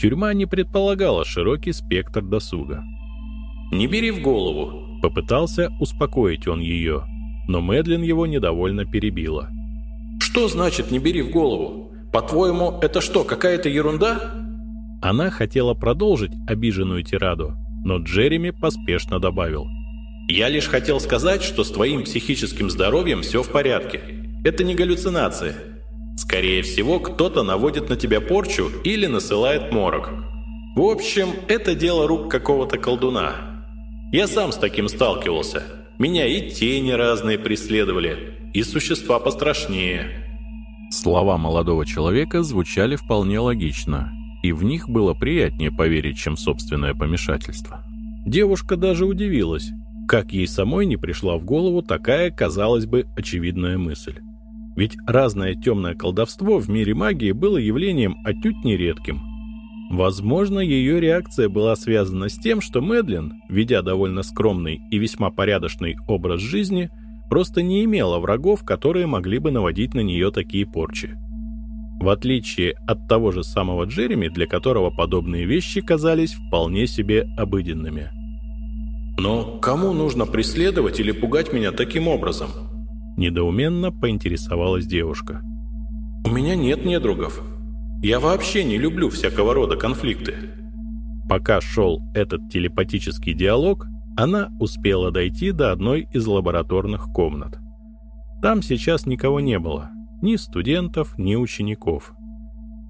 Тюрьма не предполагала широкий спектр досуга. «Не бери в голову!» Попытался успокоить он ее, но Мэдлин его недовольно перебила. «Что значит «не бери в голову»? По-твоему, это что, какая-то ерунда?» Она хотела продолжить обиженную тираду, но Джереми поспешно добавил. «Я лишь хотел сказать, что с твоим психическим здоровьем все в порядке. Это не галлюцинации. Скорее всего, кто-то наводит на тебя порчу или насылает морок. В общем, это дело рук какого-то колдуна. Я сам с таким сталкивался. Меня и тени разные преследовали, и существа пострашнее». Слова молодого человека звучали вполне логично, и в них было приятнее поверить, чем собственное помешательство. Девушка даже удивилась, как ей самой не пришла в голову такая, казалось бы, очевидная мысль. Ведь разное темное колдовство в мире магии было явлением отнюдь нередким. Возможно, ее реакция была связана с тем, что Мэдлин, ведя довольно скромный и весьма порядочный образ жизни, просто не имела врагов, которые могли бы наводить на нее такие порчи в отличие от того же самого Джереми, для которого подобные вещи казались вполне себе обыденными. «Но кому нужно преследовать или пугать меня таким образом?» Недоуменно поинтересовалась девушка. «У меня нет недругов. Я вообще не люблю всякого рода конфликты». Пока шел этот телепатический диалог, она успела дойти до одной из лабораторных комнат. Там сейчас никого не было, ни студентов, ни учеников.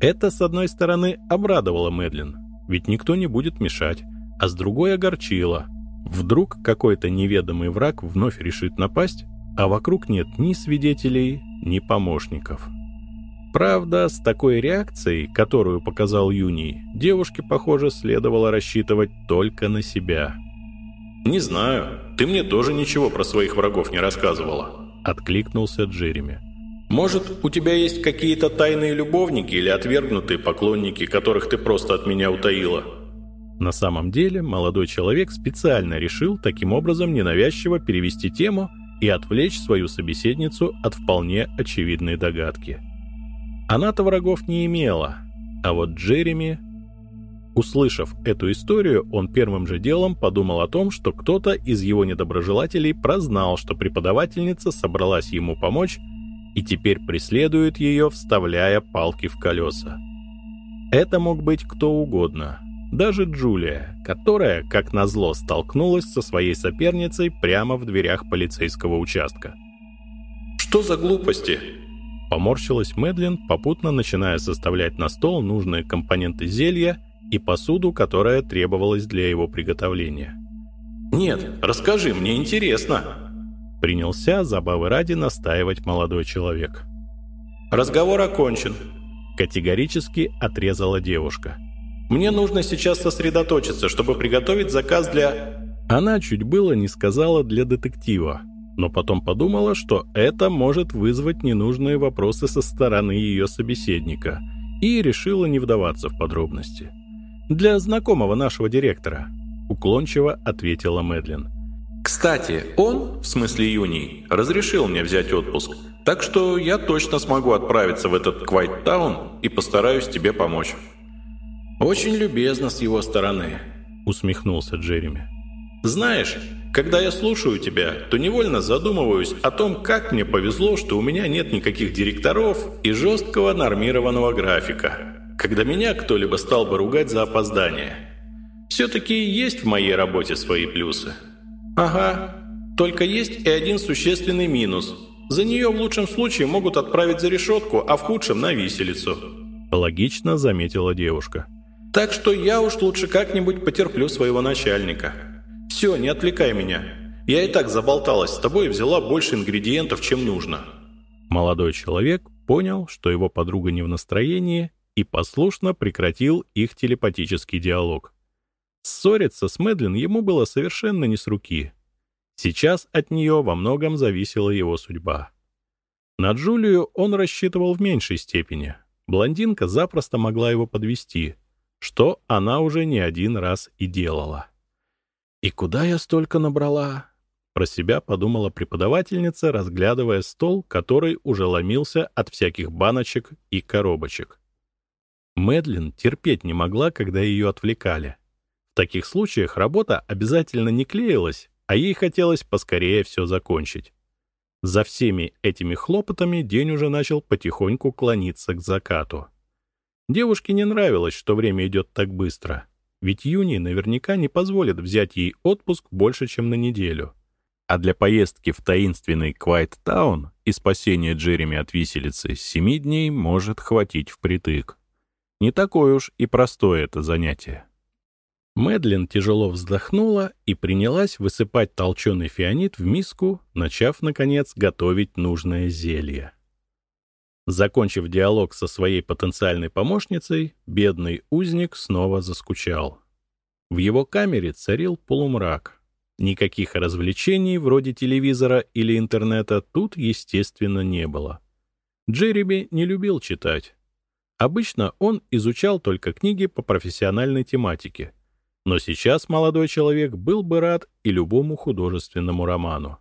Это, с одной стороны, обрадовало Мэдлин, ведь никто не будет мешать, а с другой огорчило. Вдруг какой-то неведомый враг вновь решит напасть, а вокруг нет ни свидетелей, ни помощников. Правда, с такой реакцией, которую показал Юний, девушке, похоже, следовало рассчитывать только на себя. «Не знаю, ты мне тоже ничего про своих врагов не рассказывала», — откликнулся Джереми. Может, у тебя есть какие-то тайные любовники или отвергнутые поклонники, которых ты просто от меня утаила?» На самом деле, молодой человек специально решил таким образом ненавязчиво перевести тему и отвлечь свою собеседницу от вполне очевидной догадки. Она-то врагов не имела, а вот Джереми... Услышав эту историю, он первым же делом подумал о том, что кто-то из его недоброжелателей прознал, что преподавательница собралась ему помочь и теперь преследует ее, вставляя палки в колеса. Это мог быть кто угодно, даже Джулия, которая, как назло, столкнулась со своей соперницей прямо в дверях полицейского участка. «Что за глупости?» Поморщилась Мэдлин, попутно начиная составлять на стол нужные компоненты зелья и посуду, которая требовалась для его приготовления. «Нет, расскажи, мне интересно!» Принялся забавы ради настаивать молодой человек. «Разговор окончен», — категорически отрезала девушка. «Мне нужно сейчас сосредоточиться, чтобы приготовить заказ для...» Она чуть было не сказала «для детектива», но потом подумала, что это может вызвать ненужные вопросы со стороны ее собеседника, и решила не вдаваться в подробности. «Для знакомого нашего директора», — уклончиво ответила Мэдлин. Кстати, он, в смысле Юний, разрешил мне взять отпуск, так что я точно смогу отправиться в этот Квайт-таун и постараюсь тебе помочь». «Очень любезно с его стороны», — усмехнулся Джереми. «Знаешь, когда я слушаю тебя, то невольно задумываюсь о том, как мне повезло, что у меня нет никаких директоров и жесткого нормированного графика, когда меня кто-либо стал бы ругать за опоздание. Все-таки есть в моей работе свои плюсы». «Ага. Только есть и один существенный минус. За нее в лучшем случае могут отправить за решетку, а в худшем – на виселицу». Логично заметила девушка. «Так что я уж лучше как-нибудь потерплю своего начальника. Все, не отвлекай меня. Я и так заболталась с тобой и взяла больше ингредиентов, чем нужно». Молодой человек понял, что его подруга не в настроении, и послушно прекратил их телепатический диалог. Ссориться с Мэдлин ему было совершенно не с руки. Сейчас от нее во многом зависела его судьба. На Джулию он рассчитывал в меньшей степени. Блондинка запросто могла его подвести, что она уже не один раз и делала. «И куда я столько набрала?» Про себя подумала преподавательница, разглядывая стол, который уже ломился от всяких баночек и коробочек. Мэдлин терпеть не могла, когда ее отвлекали. В таких случаях работа обязательно не клеилась, а ей хотелось поскорее все закончить. За всеми этими хлопотами день уже начал потихоньку клониться к закату. Девушке не нравилось, что время идет так быстро, ведь Юни наверняка не позволит взять ей отпуск больше, чем на неделю. А для поездки в таинственный Квайт-таун и спасения Джереми от виселицы семи дней может хватить впритык. Не такое уж и простое это занятие. Мэдлин тяжело вздохнула и принялась высыпать толченый фианит в миску, начав, наконец, готовить нужное зелье. Закончив диалог со своей потенциальной помощницей, бедный узник снова заскучал. В его камере царил полумрак. Никаких развлечений вроде телевизора или интернета тут, естественно, не было. Джереми не любил читать. Обычно он изучал только книги по профессиональной тематике — но сейчас молодой человек был бы рад и любому художественному роману.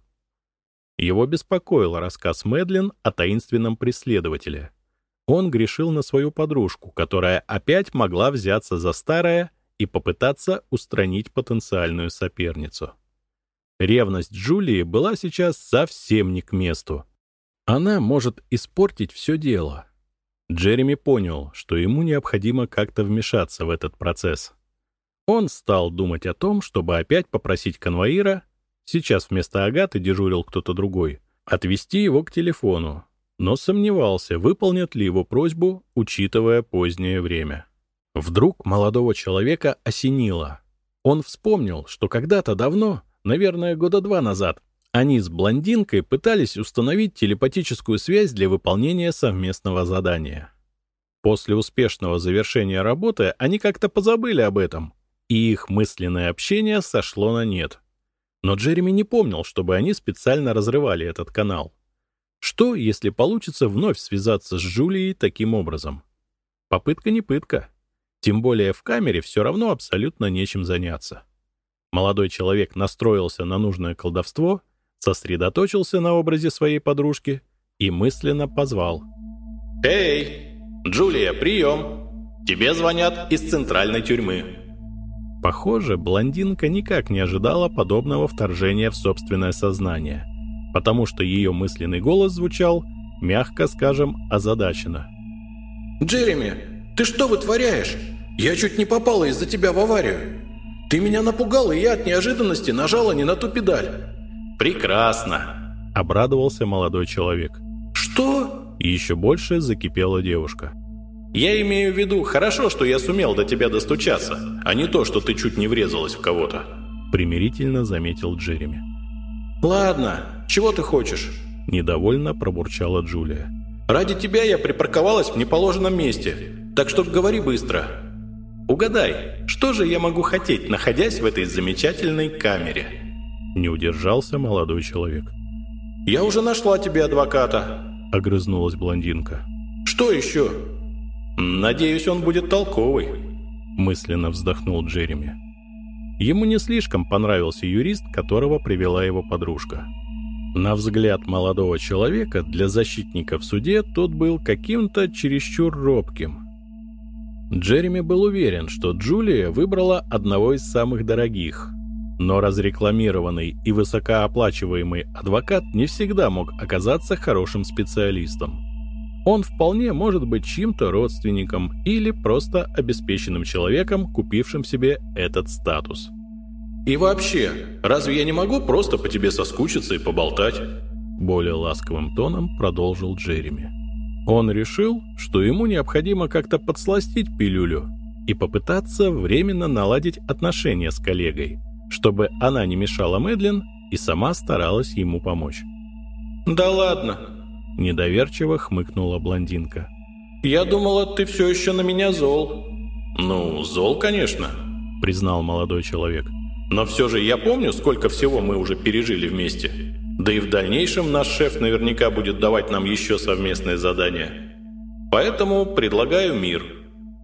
Его беспокоил рассказ Мэдлин о таинственном преследователе. Он грешил на свою подружку, которая опять могла взяться за старое и попытаться устранить потенциальную соперницу. Ревность Джулии была сейчас совсем не к месту. Она может испортить все дело. Джереми понял, что ему необходимо как-то вмешаться в этот процесс. Он стал думать о том, чтобы опять попросить конвоира, сейчас вместо Агаты дежурил кто-то другой, отвести его к телефону, но сомневался, выполнят ли его просьбу, учитывая позднее время. Вдруг молодого человека осенило. Он вспомнил, что когда-то давно, наверное, года два назад, они с блондинкой пытались установить телепатическую связь для выполнения совместного задания. После успешного завершения работы они как-то позабыли об этом, и их мысленное общение сошло на нет. Но Джереми не помнил, чтобы они специально разрывали этот канал. Что, если получится вновь связаться с Джулией таким образом? Попытка не пытка. Тем более в камере все равно абсолютно нечем заняться. Молодой человек настроился на нужное колдовство, сосредоточился на образе своей подружки и мысленно позвал. «Эй, Джулия, прием! Тебе звонят из центральной тюрьмы». Похоже, блондинка никак не ожидала подобного вторжения в собственное сознание, потому что ее мысленный голос звучал, мягко скажем, озадаченно. «Джереми, ты что вытворяешь? Я чуть не попала из-за тебя в аварию. Ты меня напугал, и я от неожиданности нажала не на ту педаль». «Прекрасно!» — обрадовался молодой человек. «Что?» — еще больше закипела девушка. Я имею в виду, хорошо, что я сумел до тебя достучаться, а не то, что ты чуть не врезалась в кого-то. Примирительно заметил Джереми. Ладно, чего ты хочешь? Недовольно пробурчала Джулия. Ради тебя я припарковалась в неположенном месте, так что говори быстро. Угадай, что же я могу хотеть, находясь в этой замечательной камере? Не удержался молодой человек. «Я уже нашла тебе адвоката», — огрызнулась блондинка. «Что еще?» «Надеюсь, он будет толковый», — мысленно вздохнул Джереми. Ему не слишком понравился юрист, которого привела его подружка. На взгляд молодого человека для защитника в суде тот был каким-то чересчур робким. Джереми был уверен, что Джулия выбрала одного из самых дорогих, но разрекламированный и высокооплачиваемый адвокат не всегда мог оказаться хорошим специалистом. Он вполне может быть чьим-то родственником или просто обеспеченным человеком, купившим себе этот статус. И вообще, разве я не могу просто по тебе соскучиться и поболтать?» Более ласковым тоном продолжил Джереми. Он решил, что ему необходимо как-то подсластить пилюлю и попытаться временно наладить отношения с коллегой, чтобы она не мешала Мэдлин и сама старалась ему помочь. «Да ладно!» – недоверчиво хмыкнула блондинка. «Я думала, ты все еще на меня зол». «Ну, зол, конечно», – признал молодой человек. «Но все же я помню, сколько всего мы уже пережили вместе. Да и в дальнейшем наш шеф наверняка будет давать нам еще совместные задания. Поэтому предлагаю мир.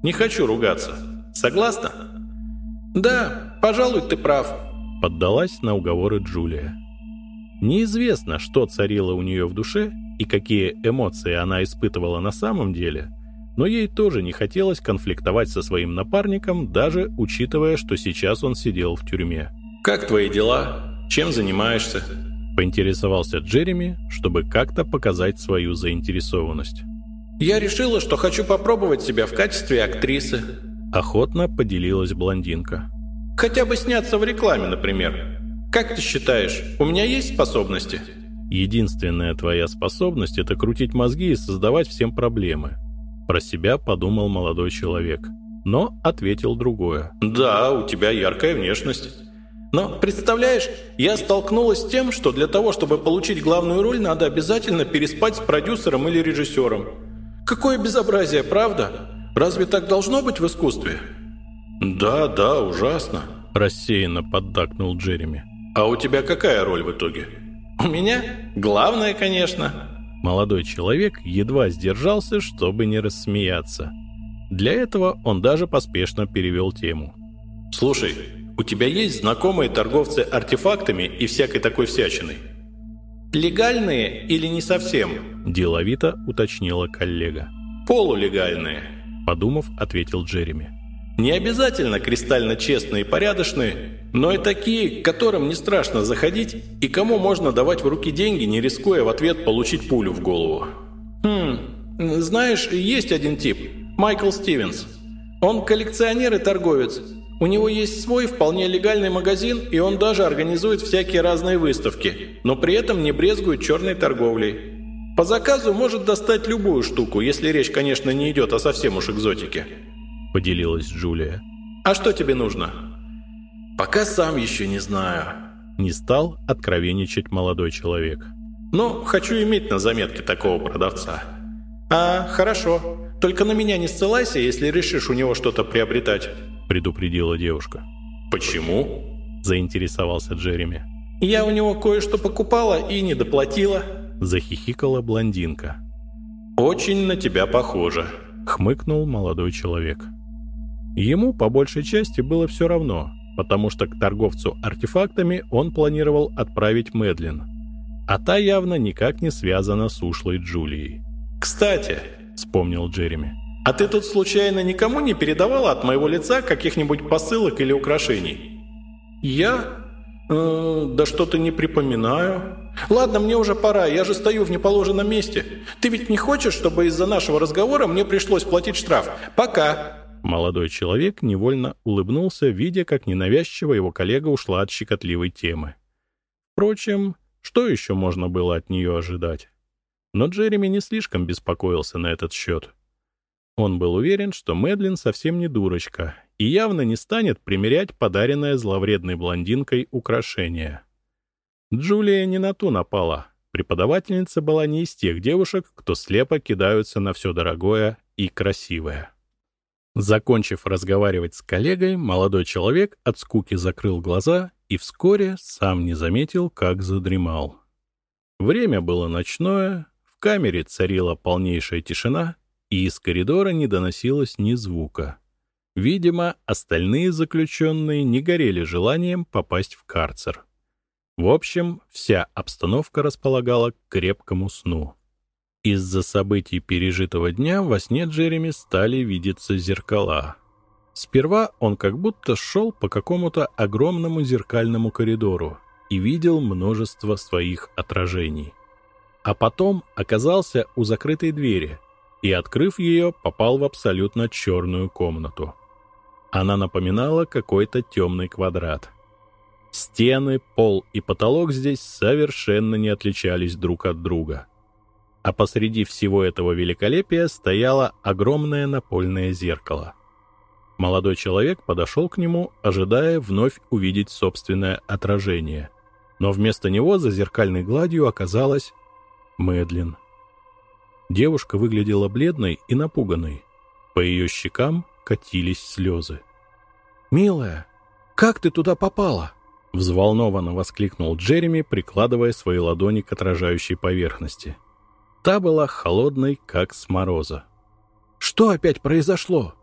Не хочу ругаться. Согласна?» «Да, пожалуй, ты прав», – поддалась на уговоры Джулия. Неизвестно, что царило у нее в душе и какие эмоции она испытывала на самом деле, но ей тоже не хотелось конфликтовать со своим напарником, даже учитывая, что сейчас он сидел в тюрьме. «Как твои дела? Чем занимаешься?» поинтересовался Джереми, чтобы как-то показать свою заинтересованность. «Я решила, что хочу попробовать себя в качестве актрисы», охотно поделилась блондинка. «Хотя бы сняться в рекламе, например. Как ты считаешь, у меня есть способности?» «Единственная твоя способность — это крутить мозги и создавать всем проблемы», — про себя подумал молодой человек. Но ответил другое. «Да, у тебя яркая внешность. Но, представляешь, я столкнулась с тем, что для того, чтобы получить главную роль, надо обязательно переспать с продюсером или режиссером. Какое безобразие, правда? Разве так должно быть в искусстве?» «Да, да, ужасно», — рассеянно поддакнул Джереми. «А у тебя какая роль в итоге?» «У меня? Главное, конечно». Молодой человек едва сдержался, чтобы не рассмеяться. Для этого он даже поспешно перевел тему. «Слушай, у тебя есть знакомые торговцы артефактами и всякой такой всячиной?» «Легальные или не совсем?» – деловито уточнила коллега. «Полулегальные», – подумав, ответил Джереми. Не обязательно кристально честные и порядочные, но и такие, к которым не страшно заходить и кому можно давать в руки деньги, не рискуя в ответ получить пулю в голову. Хм, знаешь, есть один тип, Майкл Стивенс. Он коллекционер и торговец. У него есть свой вполне легальный магазин, и он даже организует всякие разные выставки, но при этом не брезгует черной торговлей. По заказу может достать любую штуку, если речь, конечно, не идет о совсем уж экзотике. — поделилась Джулия. «А что тебе нужно?» «Пока сам еще не знаю». Не стал откровенничать молодой человек. «Ну, хочу иметь на заметке такого продавца». «А, хорошо. Только на меня не ссылайся, если решишь у него что-то приобретать», — предупредила девушка. «Почему?» — заинтересовался Джереми. «Я у него кое-что покупала и не доплатила», — захихикала блондинка. «Очень на тебя похоже», — хмыкнул молодой человек. Ему по большей части было все равно, потому что к торговцу артефактами он планировал отправить Мэдлин, а та явно никак не связана с ушлой Джулией. «Кстати», — вспомнил Джереми, «а ты тут случайно никому не передавала от моего лица каких-нибудь посылок или украшений?» «Я? Э, да что-то не припоминаю. Ладно, мне уже пора, я же стою в неположенном месте. Ты ведь не хочешь, чтобы из-за нашего разговора мне пришлось платить штраф? Пока!» Молодой человек невольно улыбнулся, видя, как ненавязчиво его коллега ушла от щекотливой темы. Впрочем, что еще можно было от нее ожидать? Но Джереми не слишком беспокоился на этот счет. Он был уверен, что Мэдлин совсем не дурочка и явно не станет примерять подаренное зловредной блондинкой украшение. Джулия не на ту напала. Преподавательница была не из тех девушек, кто слепо кидаются на все дорогое и красивое. Закончив разговаривать с коллегой, молодой человек от скуки закрыл глаза и вскоре сам не заметил, как задремал. Время было ночное, в камере царила полнейшая тишина, и из коридора не доносилось ни звука. Видимо, остальные заключенные не горели желанием попасть в карцер. В общем, вся обстановка располагала к крепкому сну. Из-за событий пережитого дня во сне Джереми стали видеться зеркала. Сперва он как будто шел по какому-то огромному зеркальному коридору и видел множество своих отражений. А потом оказался у закрытой двери и, открыв ее, попал в абсолютно черную комнату. Она напоминала какой-то темный квадрат. Стены, пол и потолок здесь совершенно не отличались друг от друга. А посреди всего этого великолепия стояло огромное напольное зеркало. Молодой человек подошел к нему, ожидая вновь увидеть собственное отражение. Но вместо него за зеркальной гладью оказалась Мэдлин. Девушка выглядела бледной и напуганной. По ее щекам катились слезы. «Милая, как ты туда попала?» Взволнованно воскликнул Джереми, прикладывая свои ладони к отражающей поверхности. Та была холодной, как с мороза. «Что опять произошло?»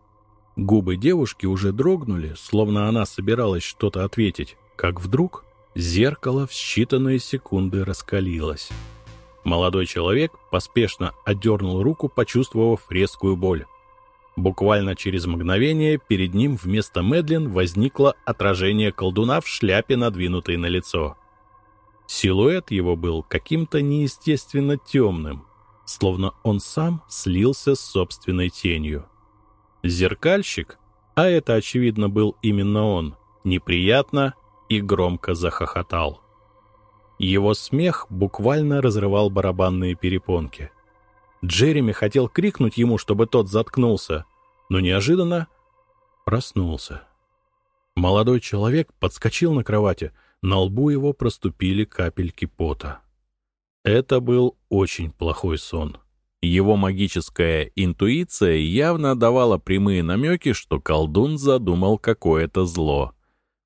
Губы девушки уже дрогнули, словно она собиралась что-то ответить, как вдруг зеркало в считанные секунды раскалилось. Молодой человек поспешно отдернул руку, почувствовав резкую боль. Буквально через мгновение перед ним вместо Медлин возникло отражение колдуна в шляпе, надвинутой на лицо. Силуэт его был каким-то неестественно темным, словно он сам слился с собственной тенью. Зеркальщик, а это, очевидно, был именно он, неприятно и громко захохотал. Его смех буквально разрывал барабанные перепонки. Джереми хотел крикнуть ему, чтобы тот заткнулся, но неожиданно проснулся. Молодой человек подскочил на кровати, на лбу его проступили капельки пота. Это был очень плохой сон. Его магическая интуиция явно давала прямые намеки, что колдун задумал какое-то зло.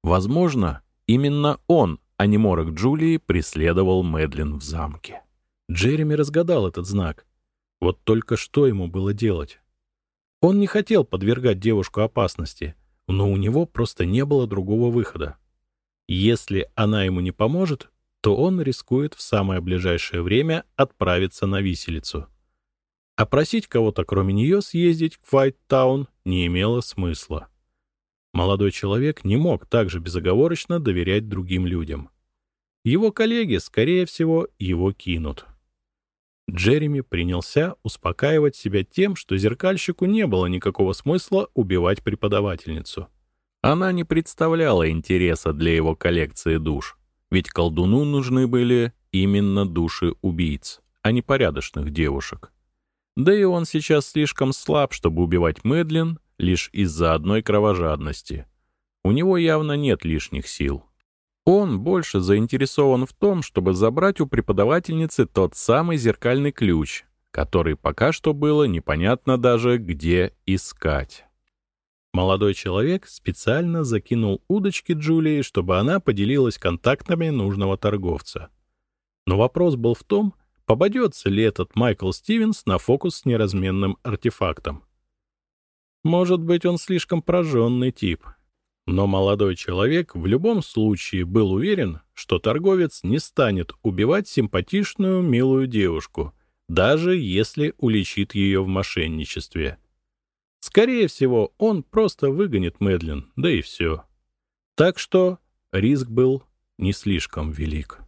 Возможно, именно он, а не морок Джулии, преследовал Мэдлин в замке. Джереми разгадал этот знак. Вот только что ему было делать? Он не хотел подвергать девушку опасности, но у него просто не было другого выхода. Если она ему не поможет, то он рискует в самое ближайшее время отправиться на виселицу. А просить кого-то, кроме нее, съездить в Вайт-таун не имело смысла. Молодой человек не мог так же безоговорочно доверять другим людям. Его коллеги, скорее всего, его кинут. Джереми принялся успокаивать себя тем, что зеркальщику не было никакого смысла убивать преподавательницу. Она не представляла интереса для его коллекции душ, ведь колдуну нужны были именно души убийц, а не порядочных девушек. Да и он сейчас слишком слаб, чтобы убивать Мэдлин лишь из-за одной кровожадности. У него явно нет лишних сил. Он больше заинтересован в том, чтобы забрать у преподавательницы тот самый зеркальный ключ, который пока что было непонятно даже, где искать. Молодой человек специально закинул удочки Джулии, чтобы она поделилась контактами нужного торговца. Но вопрос был в том, попадется ли этот Майкл Стивенс на фокус с неразменным артефактом. Может быть, он слишком прожженный тип — но молодой человек в любом случае был уверен, что торговец не станет убивать симпатичную, милую девушку, даже если уличит ее в мошенничестве. Скорее всего, он просто выгонит Мэдлин, да и все. Так что риск был не слишком велик.